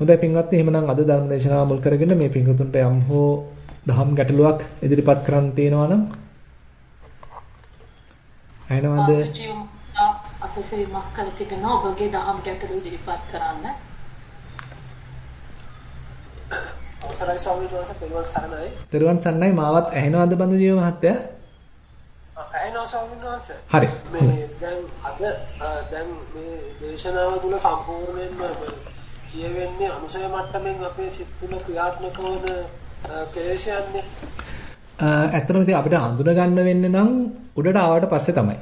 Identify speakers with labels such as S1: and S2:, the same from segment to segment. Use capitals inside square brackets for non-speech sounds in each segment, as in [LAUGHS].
S1: හොඳයි පින්වත්නි එහෙමනම් අද ධර්ම දේශනාව මුල් කරගෙන මේ පින්වතුන්ට යම් හෝ දහම් ගැටලුවක් ඉදිරිපත් කරන්න තියෙනවා නම් අහනවද
S2: අතසීමක් කර තිබෙනවා ඔබගේ දහම් ගැටලු ඉදිරිපත් කරන්න
S3: අවසරයි ස්වාමීන් වහන්සේ පෙරවන් සරණයි.
S1: පෙරවන් සරණයි මාවත් ඇහෙනවද බඳු ජීව මහත්තයා?
S3: ඇහෙනවා ස්වාමීන් වහන්සේ.
S1: හරි.
S3: මේ දැන් අද දැන් මේ දේශනාව තුළ සම්පූර්ණයෙන්ම කියවෙන්නේ අනුසය මට්ටමින් අපේ සිත් තුළ ක්‍රියාත්මක වන කෙලෙසයන්නේ.
S1: ඇත්තටම ඉතින් අපිට හඳුන ගන්න වෙන්නේ නම් උඩට ආවට පස්සේ තමයි.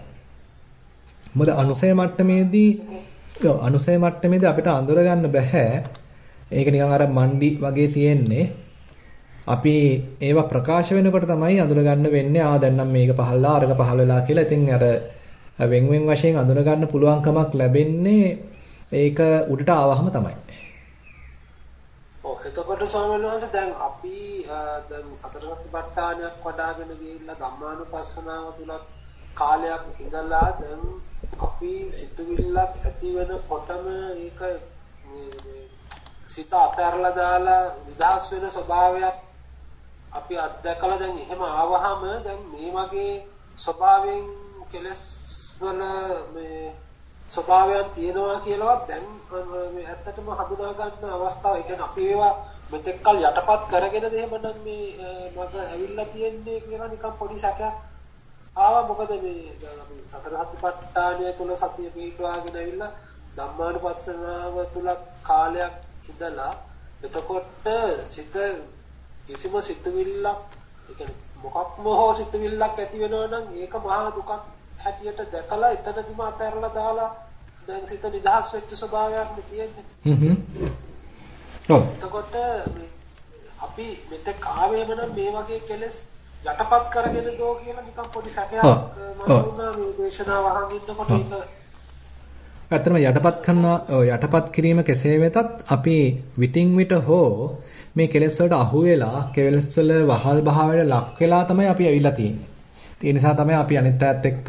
S1: මොකද අනුසය මට්ටමේදී අනුසය මට්ටමේදී අපිට අඳුර ගන්න බෑ ඒක නිකන් අර මණ්ඩි වගේ තියෙන්නේ. අපි ඒවා ප්‍රකාශ වෙනකොට තමයි අඳුර ගන්න වෙන්නේ. ආ දැන් නම් මේක පහළලා අරක පහළ වෙලා කියලා. ඉතින් අර වෙන් වෙන් වශයෙන් අඳුර ගන්න පුළුවන්කමක් ලැබෙන්නේ ඒක උඩට ආවහම තමයි.
S3: ඔව් එතකොට ස්වාමීන් වහන්සේ දැන් අපි දැන් සතර සතිපට්ඨානයක් වඩ아가න ගිහිල්ලා ධම්මානුපස්සනාව තුලත් කාලයක් ඉඳලා දැන් අපි සිතුවිල්ලක් ඇති වෙනකොටම ඒක සිත අතහැරලා දාලා නිදහස් වෙන ස්වභාවයක් අපි අත්දැකලා දැන් එහෙම ආවහම දැන් මේ වගේ ස්වභාවයෙන් කෙලස් වල මේ ස්වභාවයක් තියෙනවා කියලාවත් දැන් මේ ඇත්තටම හඳුනා ගන්න අවස්ථාව. ඒ කියන්නේ අපි ඒවා මෙතෙක්කල් යටපත් කරගෙනද එහෙමනම් මේ මග ඇවිල්ලා තියෙන්නේ කියලා නිකන් පොඩි සැකයක් ආවා. මොකද මේ දැන් අපි සතර සතිපට්ඨානය තුල සතිය පිටවාගෙන ඇවිල්ලා ධම්මානුපස්සනාව තුල කාලයක් ඉඳලා එතකොට සිත කිසිම සිතුවිල්ලක් ඒ කියන්නේ මොකක්ම හෝ සිතුවිල්ලක් ඇති වෙනවා නම් ඒක මහා දුකක් හැටියට දැකලා එතනදිම අතහැරලා දාලා දැන් සිත නිදහස් වෙච්ච ස්වභාවයක් තියෙන්නේ.
S1: හ්ම් ඔව්.
S3: එතකොට අපි මෙතෙක් ආවේම නම් මේ වගේ කෙලෙස් යටපත් කරගෙන දෝ කියලා නිකන් පොඩි සැකයක් මම වුණා මේ දේශනාව අහන් ඉන්නකොට ඒක
S1: ඇත්තටම යටපත් කරනවා යටපත් කිරීම කෙසේ වෙතත් අපි විටින් විට හෝ මේ කෙලෙස් වලට අහු වෙලා කෙලෙස් වල වහල් භාවයට ලක් වෙලා තමයි අපි ඇවිල්ලා තියෙන්නේ. ඒ නිසා තමයි අපි අනිත් අයත් එක්ක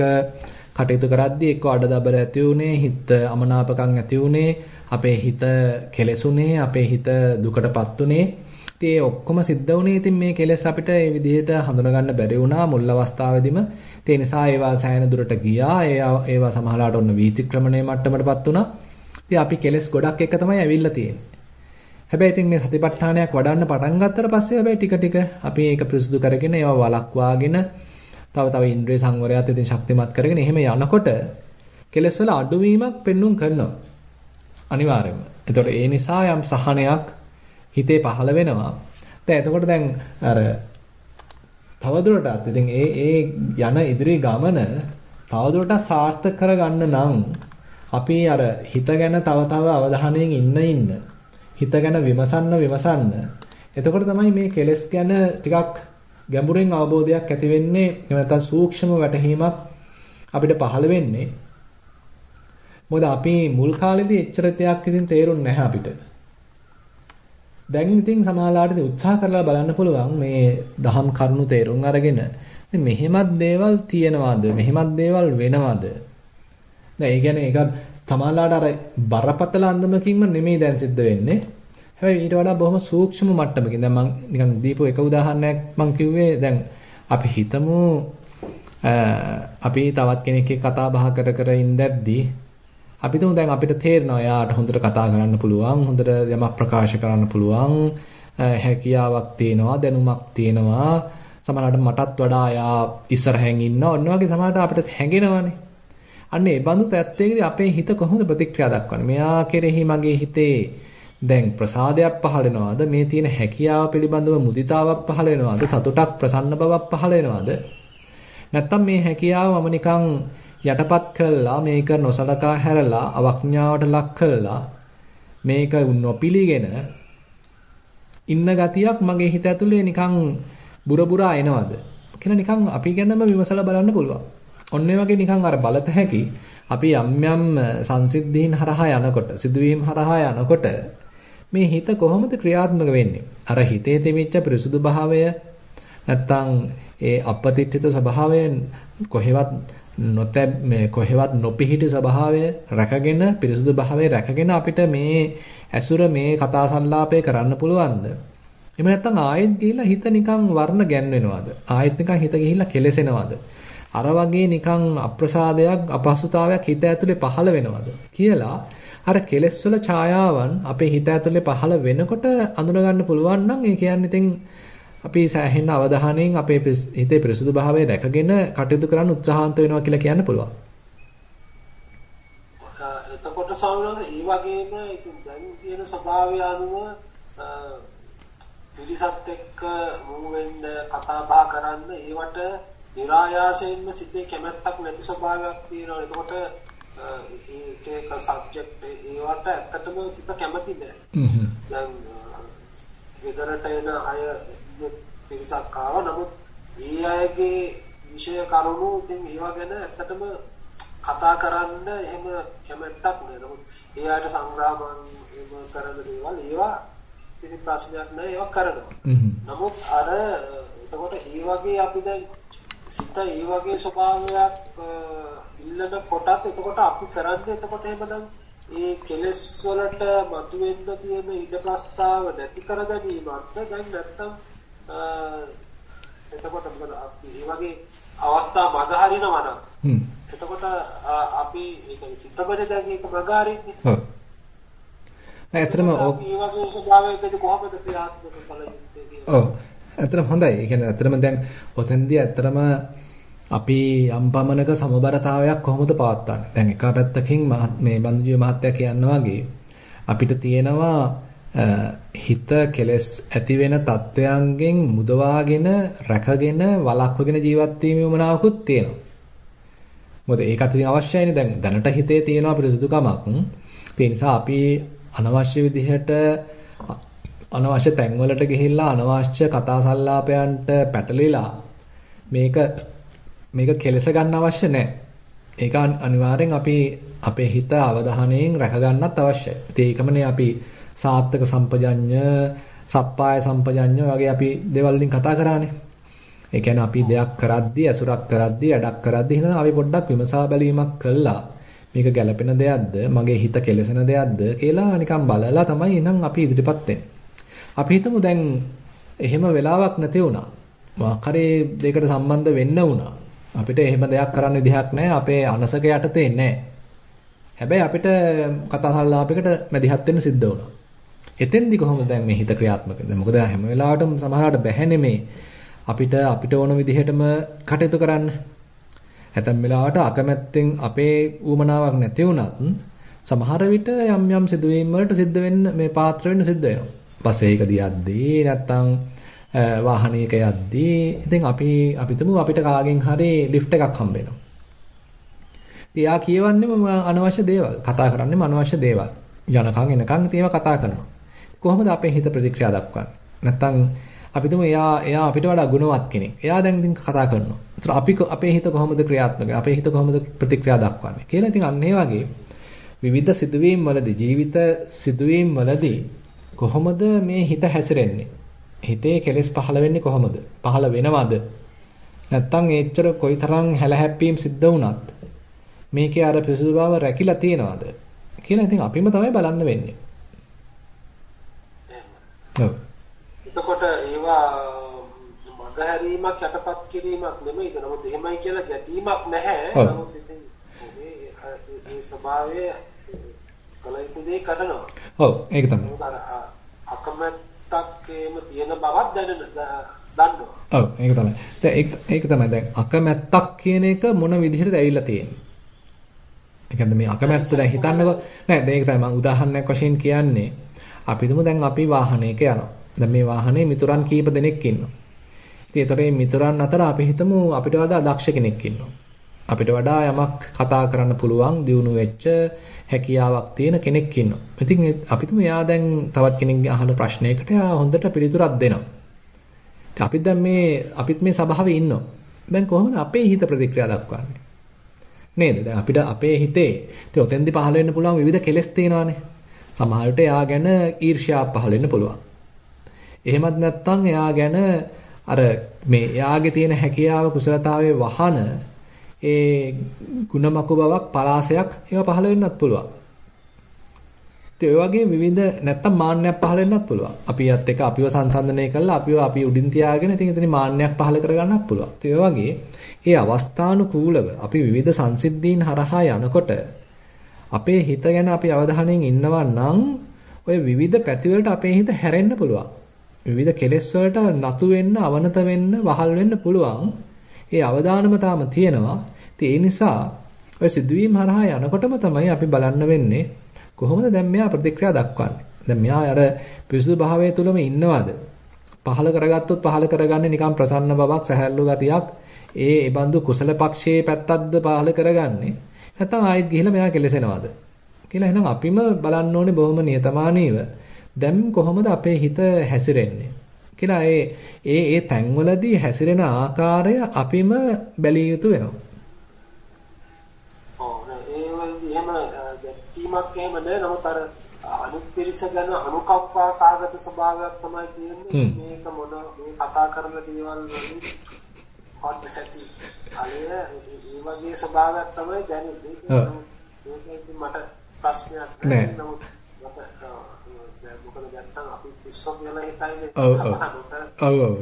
S1: කටයුතු කරද්දී එක්ක අඩදබර ඇති උනේ, හිත අමනාපකම් ඇති උනේ, අපේ හිත කෙලෙසුනේ, අපේ හිත දුකටපත් උනේ. ඉතින් ඒ ඔක්කොම සිද්ධ වුණේ ඉතින් මේ කෙලෙස් අපිට මේ විදිහට හඳුනා ගන්න බැරි වුණා මුල් අවස්ථාවේදීම. ඒ නිසා ඒවා සෑහෙන දුරට ගියා. ඒවා ඒවා සමහරලාට ඔන්න වීතික්‍රමණය මට්ටමටපත් වුණා. ඉතින් අපි කෙලෙස් ගොඩක් එක තමයි ඇවිල්ලා තියෙන්නේ. හැබැයි ඉතින් මේ සතිපට්ඨානයක් වඩන්න පටන් ගත්තට පස්සේ හැබැයි ටික ටික අපි ඒක පිරිසුදු කරගෙන ඒවා වළක්වාගෙන තව තව ඉන්ද්‍රිය සංවරයත් ඉතින් ශක්තිමත් කරගෙන එහෙම යනකොට කෙලෙස් වල අඩුවීමක් පෙන්눔 කරනවා. අනිවාර්යයෙන්ම. ඒතකොට ඒ නිසා යම් සහනයක් හිතේ පහළ වෙනවා. දැන් එතකොට දැන් අර තවදුරටත් ඉතින් ඒ ඒ යන ඉදිරි ගමන තවදුරටත් සාර්ථක කරගන්න නම් අපි අර හිත ගැන තව තව අවධානයෙන් ඉන්න ඉන්න හිත ගැන විමසන්න විමසන්න එතකොට තමයි මේ කෙලෙස් ගැන ටිකක් ගැඹුරින් අවබෝධයක් ඇති වෙන්නේ එහෙම නැත්නම් සූක්ෂම වැටහීමක් අපිට පහළ වෙන්නේ. මොකද අපි මුල් කාලේදී එච්චර දෙයක් ඉතින් තේරුන්නේ නැහැ අපිට. දැන් ඉතින් සමාලාට උත්සාහ කරලා බලන්න පුළුවන් මේ දහම් කරුණු තේරුම් අරගෙන ඉතින් මෙහෙමත් දේවල් තියෙනවද? මෙහෙමත් දේවල් වෙනවද? දැන් ඒ කියන්නේ ඒක සමාලාට අර බරපතල අන්දමකින්ම නෙමෙයි දැන් සිද්ධ වෙන්නේ. හැබැයි ඊට වඩා බොහොම සූක්ෂම මට්ටමකින්. දැන් මම නිකන් දීපු එක උදාහරණයක් මම කිව්වේ දැන් අපි හිතමු අපි තවත් කෙනෙක් එක්ක කතා බහ කර කර ඉඳද්දී අපි තුමු දැන් අපිට තේරෙනවා යාට හොඳට කතා කරන්න පුළුවන් හොඳට යමක් ප්‍රකාශ කරන්න පුළුවන් හැකියාවක් තියෙනවා දැනුමක් තියෙනවා. සමහරවිට මටත් වඩා යා ඉස්සරහෙන් ඉන්නවා. ඔන්න වගේ සමහරවිට අපිට හැඟෙනවානේ. අන්න ඒ බඳු තත්ත්වයකදී අපේ හිත කොහොමද ප්‍රතික්‍රියා දක්වන්නේ? මෙයා කෙරෙහි මගේ හිතේ දැන් ප්‍රසාදයක් පහළ වෙනවද? මේ තියෙන හැකියාව පිළිබඳව මුදිතාවක් පහළ වෙනවද? සතුටක් ප්‍රසන්න බවක් පහළ වෙනවද? නැත්තම් මේ හැකියාව මම නිකන් යටපත් කළා මේක නොසලකා හැරලා අවඥාවට ලක් කළා. මේක නොපිළිගෙන ඉන්න ගතියක් මගේ හිත ඇතුලේ නිකන් බුරබුරා එනවද? කියලා නිකන් අපි ගැනම විමසලා බලන්න පුළුවන්. ඔන්න වගේ නිකන් අර බලත හැකි අපි යම් යම් සංසිද්ධීන් හරහා යනකොට සිදුවීම් හරහා යනකොට මේ හිත කොහොමද ක්‍රියාත්මක වෙන්නේ? අර හිතේ තිබිච්ච පිරිසුදු භාවය නැත්තම් ඒ අපපතිත්‍ිත ස්වභාවයෙන් කොහෙවත් නොතැබ මේ කොහෙවත් නොපිහිටි ස්වභාවය රැකගෙන පිරිසුදු භාවය රැකගෙන අපිට මේ ඇසුර මේ කතා සංලාපය කරන්න පුළුවන්ද? එහෙම නැත්නම් ආයෙත් ගිහිල්ලා හිත නිකන් වර්ණ ගැන්වෙනවද? ආයෙත් නිකන් හිත ගිහිල්ලා කෙලසෙනවද? අර වගේ නිකන් අප්‍රසාදයක් අපහසුතාවයක් හිත ඇතුලේ පහළ වෙනවද කියලා අර කෙලස් වල ඡායාවන් අපේ හිත ඇතුලේ පහළ වෙනකොට අඳුන ගන්න පුළුවන් නම් ඒ කියන්නේ ඉතින් අපි සෑහෙන අවධානයෙන් අපේ හිතේ පිරිසුදු භාවය රැකගෙන කටයුතු කරන්න උත්සාහන්ත වෙනවා කියලා කියන්න පුළුවන්.
S3: එතකොට සාමාන්‍යයෙන් ඒ වගේම ඉතින් දැන් තියෙන ස්වභාවය අනුව පිරිසත් එක්ක මුහු වෙන්න කතා බහ කරන්න ඒවට નિરાයාසයෙන්ම සිතේ කැමැත්තක් නැති ස්වභාවයක් තියෙනවා. එතකොට ඒක එක සබ්ජෙක්ට් ඒවට ඇත්තටම සිත කැමති නෑ. දැන් ගෙදරට එන අය පිරිසක් ආවා. නමුත් ඒ අයගේ විෂය කරුණු ඉතින් ඒවා ගැන ඇත්තටම කතා කරන්න එහෙම කැමැත්තක් නෑ. නමුත් ඒ අයට සංග්‍රාමන් එහෙම කරන දේවල් ඒවා කිසි ප්‍රශ්නයක් නෑ ඒවා කරනවා. නමුත් අර එතකොට ඒ වගේ අපි දැන් සිත ඒ වගේ ස්වභාවයක් ඉල්ලන කොටත් එතකොට අපි කරන්නේ එතකොට එහෙමනම් ඒ කෙලෙස් වලට මතුවෙන්න තියෙන ඉඩ ප්‍රස්තාව නැති කර ගැනීමත් දැන් නැත්තම් එතකොට මොකද අපි මේ වගේ අවස්ථා මග හරිනවා නම් එතකොට අපි ඒක සිතබද දැන් ඒක මග හරින්නේ.
S1: ඔව්. ඇත්තටම
S3: මේ වගේ ස්වභාවයකදී කොහොමද ක්‍රියාත්මක කළ යුත්තේ
S1: ඔව් ඇත්තටම හොඳයි. ඒ කියන්නේ ඇත්තටම දැන් ඔතෙන්දී ඇත්තටම අපි යම් පමණක සමබරතාවයක් කොහොමද පවත්වන්නේ? දැන් එක පැත්තකින් මේ බන්දුජීව මහත්තයා කියනවා වගේ අපිට තියෙනවා හිත කෙලස් ඇති වෙන තත්වයන්ගෙන් මුදවාගෙන රැකගෙන වළක්වගෙන ජීවත් වීමේ උමනාවකුත් තියෙනවා. මොකද ඒක අතින් අවශ්‍යයිනේ දැන් දැනට හිතේ තියෙනවා පිරිසුදුකමක්. ඒ නිසා අපි අනවශ්‍ය විදිහට අනවශ්‍ය තැන්වලට ගිහිල්ලා අනවශ්‍ය කතා සංලාපයන්ට පැටලිලා මේක මේක කෙලස ගන්න අවශ්‍ය නැහැ. ඒක අනිවාර්යෙන් අපි අපේ හිත අවධානයෙන් රැක ගන්නත් අවශ්‍යයි. ඉතින් ඒකමනේ අපි සාත්තක සම්පජඤ්ඤ, සප්පාය සම්පජඤ්ඤ වගේ අපි දේවල් වලින් කතා කරානේ. ඒ කියන්නේ අපි දෙයක් කරද්දී, අසුරක් කරද්දී, වැඩක් කරද්දී හිතන අපි පොඩ්ඩක් විමසා බැලීමක් කළා. මේක ගැළපෙන දෙයක්ද, මගේ හිත කෙලසෙන දෙයක්ද කියලා නිකන් බලලා තමයි ඉතින් අපි ඉදිරිපත් වෙන්නේ. අපි හිතමු දැන් එහෙම වෙලාවක් නැති වුණා. මොකක් හරි දෙයකට සම්බන්ධ වෙන්න වුණා. අපිට එහෙම දෙයක් කරන්න විදිහක් නැහැ. අපේ අනසක යටතේ නැහැ. හැබැයි අපිට කතා සංලාපයකට මැදිහත් වෙන්න සිද්ධ වුණා. එතෙන්දි කොහොමද දැන් මේ හිත ක්‍රියාත්මක වෙන්නේ? මොකද හැම වෙලාවටම සමහරවිට බැහැනේ මේ අපිට අපිට ඕන විදිහටම කටයුතු කරන්න. ඇතැම් වෙලාවට අකමැත්තෙන් අපේ ඌමනාවක් නැති වුණත් සමහර විට යම් යම් සිදුවීම් වලට සිද්ධ වෙන්න මේ පාත්‍ර වෙන්න සිද්ධ වෙනවා. බසයක දියද්දී නැත්තම් වාහනයක යද්දී ඉතින් අපි අපිටම අපිට කාගෙන් හරි ලිෆ්ට් එකක් හම්බ වෙනවා. එයා කියවන්නේම අනවශ්‍ය දේවල්, කතා කරන්නේම අනවශ්‍ය දේවල්. යනකම් එනකම් ඒවා කතා කරනවා. කොහොමද අපේ හිත ප්‍රතික්‍රියා දක්වන්නේ? නැත්තම් අපිටම එයා එයා අපිට වඩා ගුණවත් කෙනෙක්. එයා දැන් ඉතින් කතා කරනවා. ඒතර අපි අපේ හිත කොහොමද ක්‍රියාත්මක? අපේ හිත කොහොමද ප්‍රතික්‍රියා දක්වන්නේ? කියලා ඉතින් අන්න වගේ විවිධ සිදුවීම් වලදී ජීවිත සිදුවීම් වලදී කොහොමද මේ හිත හැසිරෙන්නේ? හිතේ කෙලෙස් පහළ වෙන්නේ කොහොමද? පහළ වෙනවද? නැත්තම් ඒච්චර කොයිතරම් හැලහැප්පීම් සිද්ධ වුණත් මේකේ අර පිසුදු බව රැකිලා තියෙනවද? කියලා ඉතින් අපිම තමයි බලන්න වෙන්නේ. ඔව්.
S3: එතකොට ඒවා මගහැරීමක් යටපත් කිරීමක් නෙමෙයි. නමුත් එහෙමයි කියලා ගැටීමක් නැහැ. නමුත් ඉතින් මේ ස්වභාවය කල යුතු දේ කරනවා.
S1: ඔව් ඒක තමයි.
S3: අකමැත්තක් එහෙම තියෙන බවක් දැනෙන දන්නවා.
S1: ඔව් ඒක තමයි. දැන් ඒක තමයි දැන් අකමැත්තක් කියන එක මොන විදිහටද ඇවිල්ලා තියෙන්නේ? ඒ කියන්නේ මේ අකමැත්ත දැන් හිතන්නකො නෑ දැන් ඒක තමයි මම උදාහරණයක් වශයෙන් කියන්නේ. අපි හිතමු දැන් අපි වාහනයක යනවා. දැන් මේ වාහනේ මිතුරන් කීප දෙනෙක් ඉන්නවා. ඉතින් ඒතරේ මිතුරන් අතර අපි හිතමු අපිට වඩා දක්ෂ කෙනෙක් ඉන්නවා. අපිට වඩා යමක් කතා කරන්න පුළුවන් දියුණු වෙච්ච හැකියාවක් තියෙන කෙනෙක් ඉන්නවා. ඉතින් අපිටම එයා දැන් තවත් කෙනෙක්ගේ අහන ප්‍රශ්නයකට එයා හොඳට පිළිතුරක් දෙනවා. ඉතින් අපිත් දැන් මේ අපිත් මේ ස්වභාවයේ ඉන්නවා. දැන් කොහොමද අපේ හිත ප්‍රතික්‍රියා දක්වන්නේ? නේද? දැන් අපිට අපේ හිතේ ඉතින් ඔතෙන්දි පහළ වෙන්න පුළුවන් විවිධ කෙලෙස් තියෙනවානේ. සමහර විට එයා ගැන ඊර්ෂ්‍යාව පහළ වෙන්න පුළුවන්. එහෙමත් නැත්නම් එයා ගැන අර මේ එයාගේ තියෙන හැකියාව කුසලතාවයේ වහන ඒ ಗುಣමක බවක් පලාසයක් ඒවා පහළ වෙන්නත් පුළුවන්. ඉතින් ඔය වගේ විවිධ නැත්තම් මාන්නයක් පහළ වෙන්නත් පුළුවන්. අපියත් එක්ක අපිව සංසන්දනය කරලා අපිව අපි උඩින් තියාගෙන ඉතින් එතන මාන්නයක් පහළ කරගන්නත් පුළුවන්. ඉතින් ඔය වගේ ඒ අවස්ථානුකූලව අපි විවිධ සංසිද්ධීන් හරහා යනකොට අපේ හිත ගැන අපි අවධානයෙන් ඉන්නවා නම් ඔය විවිධ පැතිවලට අපේ හිත හැරෙන්න පුළුවන්. විවිධ කෙලෙස් වලට නතු වෙන්න, අවනත වෙන්න, වහල් වෙන්න පුළුවන්. ඒ අවදානම තාම තියෙනවා. ඉතින් ඒ නිසා ඔය සිදුවීම් හරහා යනකොටම තමයි අපි බලන්න වෙන්නේ කොහොමද දැන් මෙයා ප්‍රතික්‍රියා දක්වන්නේ? දැන් මෙයා අර පිරිසුදු භාවයේ තුලම ඉන්නවද? පහල කරගත්තොත් පහල කරගන්නේ නිකන් ප්‍රසන්න බවක්, සැහැල්ලු ගතියක්, ඒ ඒ බඳු කුසල පක්ෂයේ පැත්තක්ද පහල කරගන්නේ? නැත්නම් ආයෙත් ගිහිල්ලා මෙයා කෙලසෙනවද? කියලා එහෙනම් අපිම බලන්න ඕනේ බොහොම නියතමානීව. දැන් කොහොමද අපේ හිත හැසිරෙන්නේ? කියලා ඒ ඒ ඒ තැන්වලදී හැසිරෙන ආකාරය අපිම බැලිය යුතු වෙනවා.
S3: ඔව් ඒ එහෙම දැක්වීමක් එහෙම නෑ. නමුත් අර අනිත් පිරිස ගැන අනුකම්පා සාගත ස්වභාවයක් තමයි තියෙන්නේ. මේක මොන මේ කතා කරන දේවල් වලින් හොත් ඇති අලිය ඒ වගේ ස්වභාවයක් තමයි දැනෙන්නේ. ඒක මට ප්‍රශ්නයක් නෑ. නමුත් මොකද නැත්තම් අපි පිස්සෝ කියලා හිතන්නේ
S1: ඔව් ඔව්. ඔව් ඔව්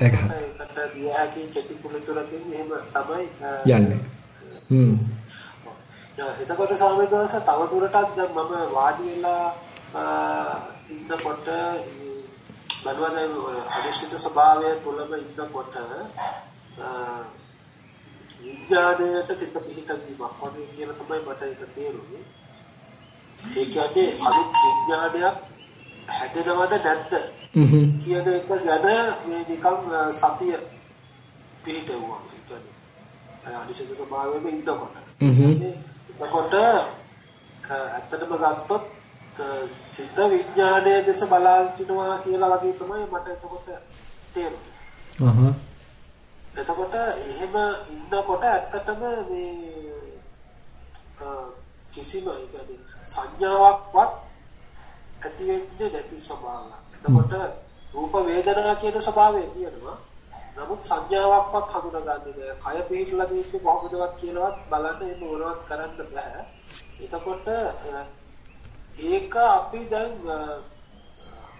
S3: ඒකට දිය හැකි කෙටි කුලතුරකින් එහෙම තමයි
S1: යන්නේ. හ්ම්.
S3: එතකොට ස්වාමීන් වහන්සේ තව දුරටත් දැන් මම වාඩි වෙලා ඉන්නකොට බලනවා දැන් අනිශ්චිත ස්වභාවය තුළම ඉන්නකොට විඥාණයට සිත පිහිටවීමක් වගේ කියලා තමයි මට ඒක තේරුනේ. ඒ කියන්නේ අනිත් විඥානයක් හැදෙනවද නැද්ද කියන එක ගැන මේ නිකන් සතිය පිහිටවුවා. ඒ කියන්නේ අනිශ්චිත ස්වභාවයෙම ඉන්නකොට. එතකොට ඇත්තටම ගත්තොත් සිත විඥානයේ දෙස බලා සිටිනවා කියලා වගේ තමයි මට එතකොට තේරුනේ. එතකොට එහෙම ඉන්නකොට ඇත්තටම මේ කිසිම يعني සංඥාවක්වත් ඇති වෙන්නේ නැති ස්වභාවයක්. එතකොට රූප වේදනා කියන ස්වභාවය තියෙනවා. නමුත් සංඥාවක්වත් හඳුනගන්නේ නැහැ. කය පිළිලා තියෙන්නේ කොහොමදවත් කියලාවත් බලන්න ඒක මොනවත් කරන්න බෑ. එතකොට ඒක අපි දැන්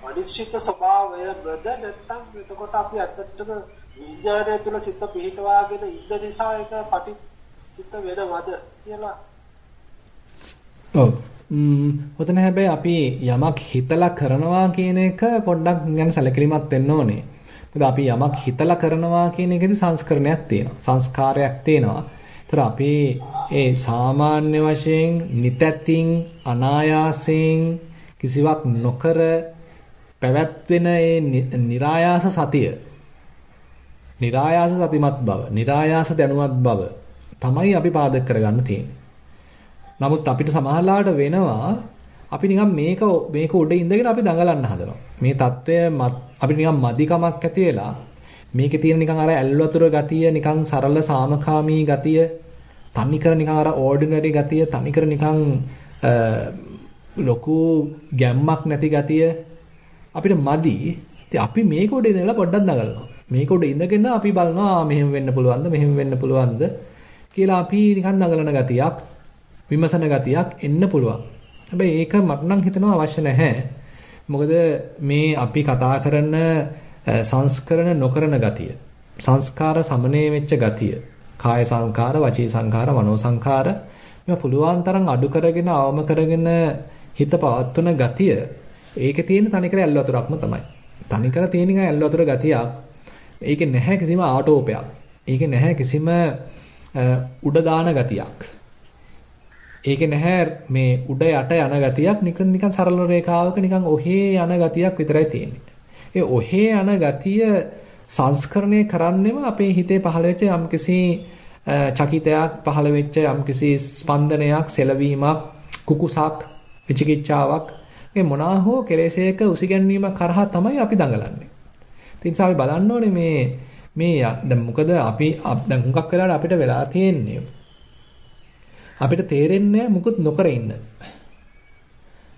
S3: අනිශ්චිත ස්වභාවය බද නැත්තම් එතකොට අපි ඇත්තටම විඥානය තුළ සිත පිහිටවාගෙන ඉන්න නිසා ඒක පටිසිත වෙනවද කියලා
S1: ඔව්. ඔතන හැබැයි අපි යමක් හිතලා කරනවා කියන එක පොඩ්ඩක් ගැන සැලකිලිමත් වෙන්න ඕනේ. මොකද අපි යමක් හිතලා කරනවා කියන එකේදී සංස්කරණයක් තියෙනවා. සංස්කාරයක් තියෙනවා. ඒතර අපි ඒ සාමාන්‍ය වශයෙන් නිතැතින් අනායාසයෙන් කිසිවක් නොකර පැවැත්වෙන ඒ નિરાයාස සතිය. નિરાයාස සතිමත් බව, નિરાයාස දැනුවත් බව තමයි අපි පාදක කරගන්න තියෙන්නේ. නමුත් අපිට සමහරලාට වෙනවා අපි නිකන් මේක මේක උඩ ඉඳගෙන අපි දඟලන්න හදනවා. මේ తত্ত্বය අපිට නිකන් මදිකමක් ඇති වෙලා මේකේ තියෙන නිකන් අර ඇල්වතුර ගතිය, නිකන් සරල සාමකාමී ගතිය, තනිකර නිකන් අර ඕඩිනරි ගතිය, තනිකර නිකන් ලොකු ගැම්මක් නැති ගතිය අපිට මදි. ඉතින් අපි මේක උඩ ඉඳලා පොඩ්ඩක් දඟලනවා. මේක උඩ ඉඳගෙන අපි බලනවා මෙහෙම වෙන්න පුළුවන්ද, මෙහෙම වෙන්න පුළුවන්ද කියලා අපි නිකන් දඟලන ගතියක් විමසන ගතියක් එන්න පුළුවන්. හැබැයි ඒක මට නම් හිතෙනවා අවශ්‍ය නැහැ. මොකද මේ අපි කතා කරන සංස්කරණ නොකරන ගතිය. සංස්කාර සමනය වෙච්ච ගතිය. කාය සංකාර, වචී සංකාර, මනෝ සංකාර මේවා පුළුවන් තරම් අඩු කරගෙන අවම කරගෙන හිත පවත්වන ගතිය ඒකේ තියෙන තනිකර ඇල් වතුරක්ම තමයි. තනිකර තියෙන ඇල් වතුර ගතියක්. ඒකේ නැහැ කිසිම ආටෝපයක්. ඒකේ නැහැ කිසිම උඩ දාන ගතියක්. ඒකේ නැහැ මේ උඩ යට යන ගතියක් නිකන් නිකන් සරල රේඛාවක නිකන් ඔහේ යන ගතියක් විතරයි තියෙන්නේ. ඒ ඔහේ යන ගතිය සංස්කරණය කරන්නෙම අපේ හිතේ පහළ වෙච්ච යම්කිසි චකිතයක් පහළ වෙච්ච යම්කිසි ස්පන්දනයක් සෙලවීමක් කුකුසක් විචිකිච්ඡාවක් මේ මොනවා හෝ කෙලෙසයක උසිගැන්වීමක් කරහා තමයි අපි දඟලන්නේ. ඉතින් අපි බලන්න ඕනේ මේ මේ දැන් මොකද අපි දැන් හුඟක් වෙලාවට අපිට වෙලා තියෙන්නේ අපිට තේරෙන්නේ මුකුත් නොකර ඉන්න.